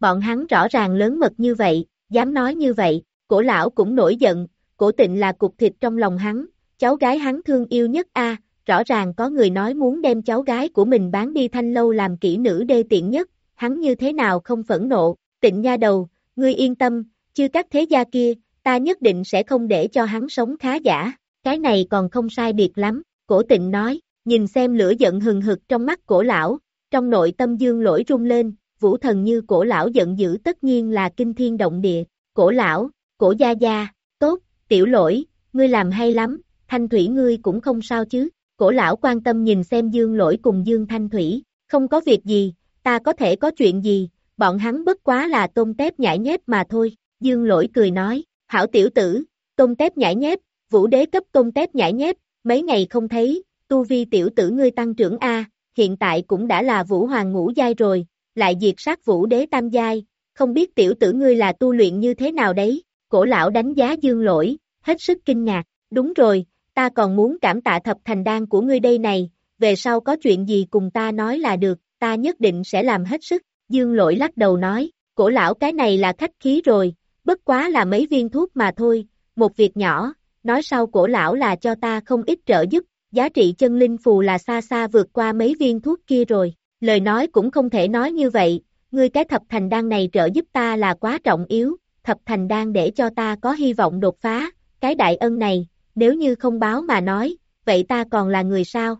Bọn hắn rõ ràng lớn mật như vậy, dám nói như vậy, cổ lão cũng nổi giận, cổ tịnh là cục thịt trong lòng hắn, cháu gái hắn thương yêu nhất a rõ ràng có người nói muốn đem cháu gái của mình bán đi thanh lâu làm kỹ nữ đê tiện nhất, hắn như thế nào không phẫn nộ, tịnh nha đầu, ngươi yên tâm, chưa các thế gia kia, ta nhất định sẽ không để cho hắn sống khá giả, cái này còn không sai biệt lắm, cổ tịnh nói, nhìn xem lửa giận hừng hực trong mắt cổ lão, trong nội tâm dương lỗi rung lên, vũ thần như cổ lão giận dữ tất nhiên là kinh thiên động địa, cổ lão, cổ gia gia, tốt, tiểu lỗi, ngươi làm hay lắm, thanh thủy ngươi cũng không sao chứ, cổ lão quan tâm nhìn xem dương lỗi cùng dương thanh thủy, không có việc gì, ta có thể có chuyện gì, bọn hắn bất quá là tôm tép nhảy nhép mà thôi, dương lỗi cười nói, hảo tiểu tử, tôm tép nhảy nhép, vũ đế cấp tôm tép nhảy nhép, mấy ngày không thấy, tu vi tiểu tử ngươi tăng trưởng A, hiện tại cũng đã là vũ hoàng ngũ giai rồi, lại diệt sát vũ đế tam giai, không biết tiểu tử ngươi là tu luyện như thế nào đấy, cổ lão đánh giá dương lỗi, hết sức kinh ngạc, đúng rồi, ta còn muốn cảm tạ thập thành đan của ngươi đây này, về sau có chuyện gì cùng ta nói là được, ta nhất định sẽ làm hết sức, dương lỗi lắc đầu nói, cổ lão cái này là khách khí rồi, bất quá là mấy viên thuốc mà thôi, một việc nhỏ, nói sau cổ lão là cho ta không ít trợ giúp, giá trị chân linh phù là xa xa vượt qua mấy viên thuốc kia rồi, lời nói cũng không thể nói như vậy, ngươi cái thập thành đan này trợ giúp ta là quá trọng yếu, thập thành đan để cho ta có hy vọng đột phá, cái đại ân này, nếu như không báo mà nói, vậy ta còn là người sao?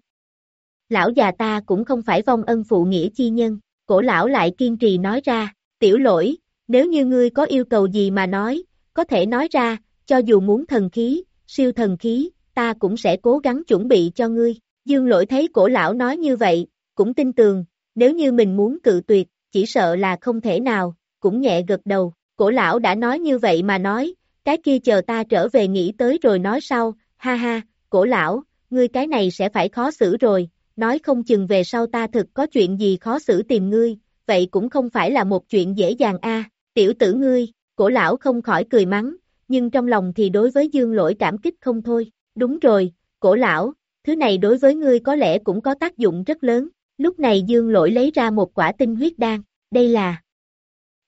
Lão già ta cũng không phải vong ân phụ nghĩa chi nhân, cổ lão lại kiên trì nói ra, tiểu lỗi, nếu như ngươi có yêu cầu gì mà nói, có thể nói ra, cho dù muốn thần khí, siêu thần khí, ta cũng sẽ cố gắng chuẩn bị cho ngươi. Dương lỗi thấy cổ lão nói như vậy, cũng tin tường, nếu như mình muốn cự tuyệt, chỉ sợ là không thể nào, cũng nhẹ gật đầu, cổ lão đã nói như vậy mà nói, cái kia chờ ta trở về nghĩ tới rồi nói sau, ha ha, cổ lão, ngươi cái này sẽ phải khó xử rồi, nói không chừng về sau ta thực có chuyện gì khó xử tìm ngươi, vậy cũng không phải là một chuyện dễ dàng a. Tiểu tử ngươi, cổ lão không khỏi cười mắng, nhưng trong lòng thì đối với dương lỗi cảm kích không thôi, đúng rồi, cổ lão, thứ này đối với ngươi có lẽ cũng có tác dụng rất lớn, lúc này dương lỗi lấy ra một quả tinh huyết đan, đây là,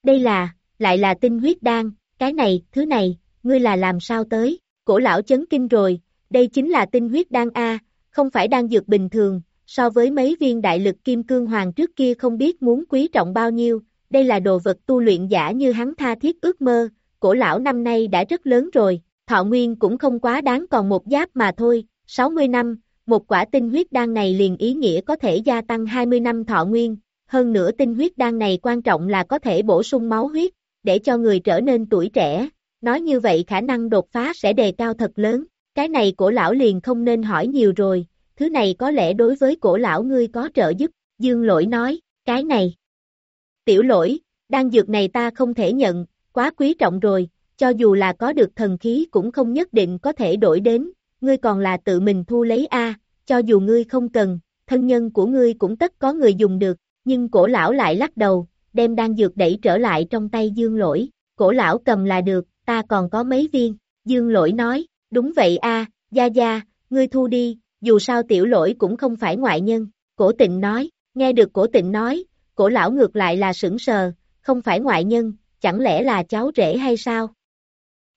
đây là, lại là tinh huyết đan, cái này, thứ này, ngươi là làm sao tới, cổ lão chấn kinh rồi, đây chính là tinh huyết đan A, không phải đan dược bình thường, so với mấy viên đại lực kim cương hoàng trước kia không biết muốn quý trọng bao nhiêu, đây là đồ vật tu luyện giả như hắn tha thiết ước mơ, cổ lão năm nay đã rất lớn rồi, thọ nguyên cũng không quá đáng còn một giáp mà thôi, 60 năm, một quả tinh huyết đan này liền ý nghĩa có thể gia tăng 20 năm thọ nguyên, hơn nữa tinh huyết đan này quan trọng là có thể bổ sung máu huyết, để cho người trở nên tuổi trẻ, nói như vậy khả năng đột phá sẽ đề cao thật lớn, cái này cổ lão liền không nên hỏi nhiều rồi, thứ này có lẽ đối với cổ lão ngươi có trợ giúp, dương lỗi nói, cái này. Tiểu lỗi, đan dược này ta không thể nhận, quá quý trọng rồi, cho dù là có được thần khí cũng không nhất định có thể đổi đến, ngươi còn là tự mình thu lấy A, cho dù ngươi không cần, thân nhân của ngươi cũng tất có người dùng được, nhưng cổ lão lại lắc đầu, đem đan dược đẩy trở lại trong tay dương lỗi, cổ lão cầm là được, ta còn có mấy viên, dương lỗi nói, đúng vậy a gia gia, ngươi thu đi, dù sao tiểu lỗi cũng không phải ngoại nhân, cổ tịnh nói, nghe được cổ tịnh nói, cổ lão ngược lại là sững sờ, không phải ngoại nhân, chẳng lẽ là cháu rể hay sao?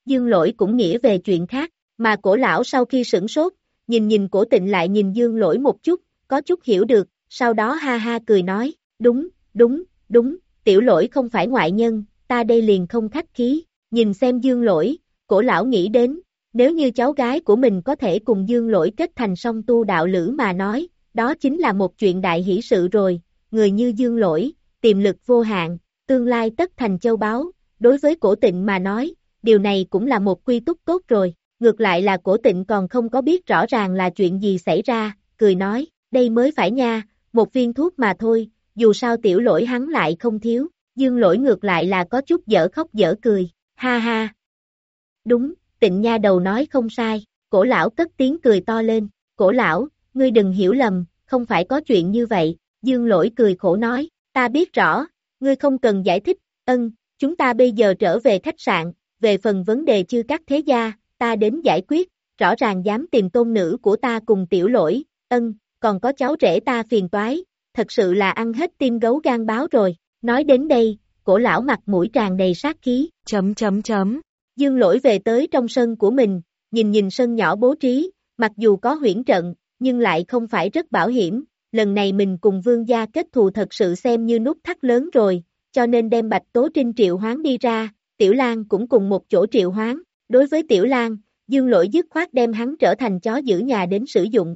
Dương lỗi cũng nghĩ về chuyện khác, mà cổ lão sau khi sửng sốt, nhìn nhìn cổ tịnh lại nhìn dương lỗi một chút, có chút hiểu được, sau đó ha ha cười nói, đúng, đúng, đúng, tiểu lỗi không phải ngoại nhân, ta đây liền không khách khí, nhìn xem dương lỗi, cổ lão nghĩ đến, nếu như cháu gái của mình có thể cùng dương lỗi kết thành song tu đạo lữ mà nói, đó chính là một chuyện đại hỷ sự rồi, người như dương lỗi, tiềm lực vô hạn, tương lai tất thành châu báu, đối với cổ tịnh mà nói, điều này cũng là một quy túc tốt rồi, ngược lại là cổ tịnh còn không có biết rõ ràng là chuyện gì xảy ra, cười nói, đây mới phải nha, một viên thuốc mà thôi, dù sao tiểu lỗi hắn lại không thiếu, dương lỗi ngược lại là có chút dở khóc dở cười, ha ha. Đúng, tịnh nha đầu nói không sai, cổ lão cất tiếng cười to lên, cổ lão, ngươi đừng hiểu lầm, không phải có chuyện như vậy, dương lỗi cười khổ nói, ta biết rõ, ngươi không cần giải thích, ân, chúng ta bây giờ trở về khách sạn, về phần vấn đề chư các thế gia, ta đến giải quyết, rõ ràng dám tìm tôn nữ của ta cùng tiểu lỗi, ân, còn có cháu rể ta phiền toái, thật sự là ăn hết tim gấu gan báo rồi, nói đến đây, cổ lão mặt mũi tràn đầy sát khí, chấm chấm chấm, dương lỗi về tới trong sân của mình, nhìn nhìn sân nhỏ bố trí, mặc dù có huyễn trận, nhưng lại không phải rất bảo hiểm, lần này mình cùng vương gia kết thù thật sự xem như nút thắt lớn rồi, cho nên đem Bạch Tố Trinh triệu hoán đi ra, Tiểu Lan cũng cùng một chỗ triệu hoán, đối với Tiểu Lan, Dương Lỗi dứt khoát đem hắn trở thành chó giữ nhà đến sử dụng.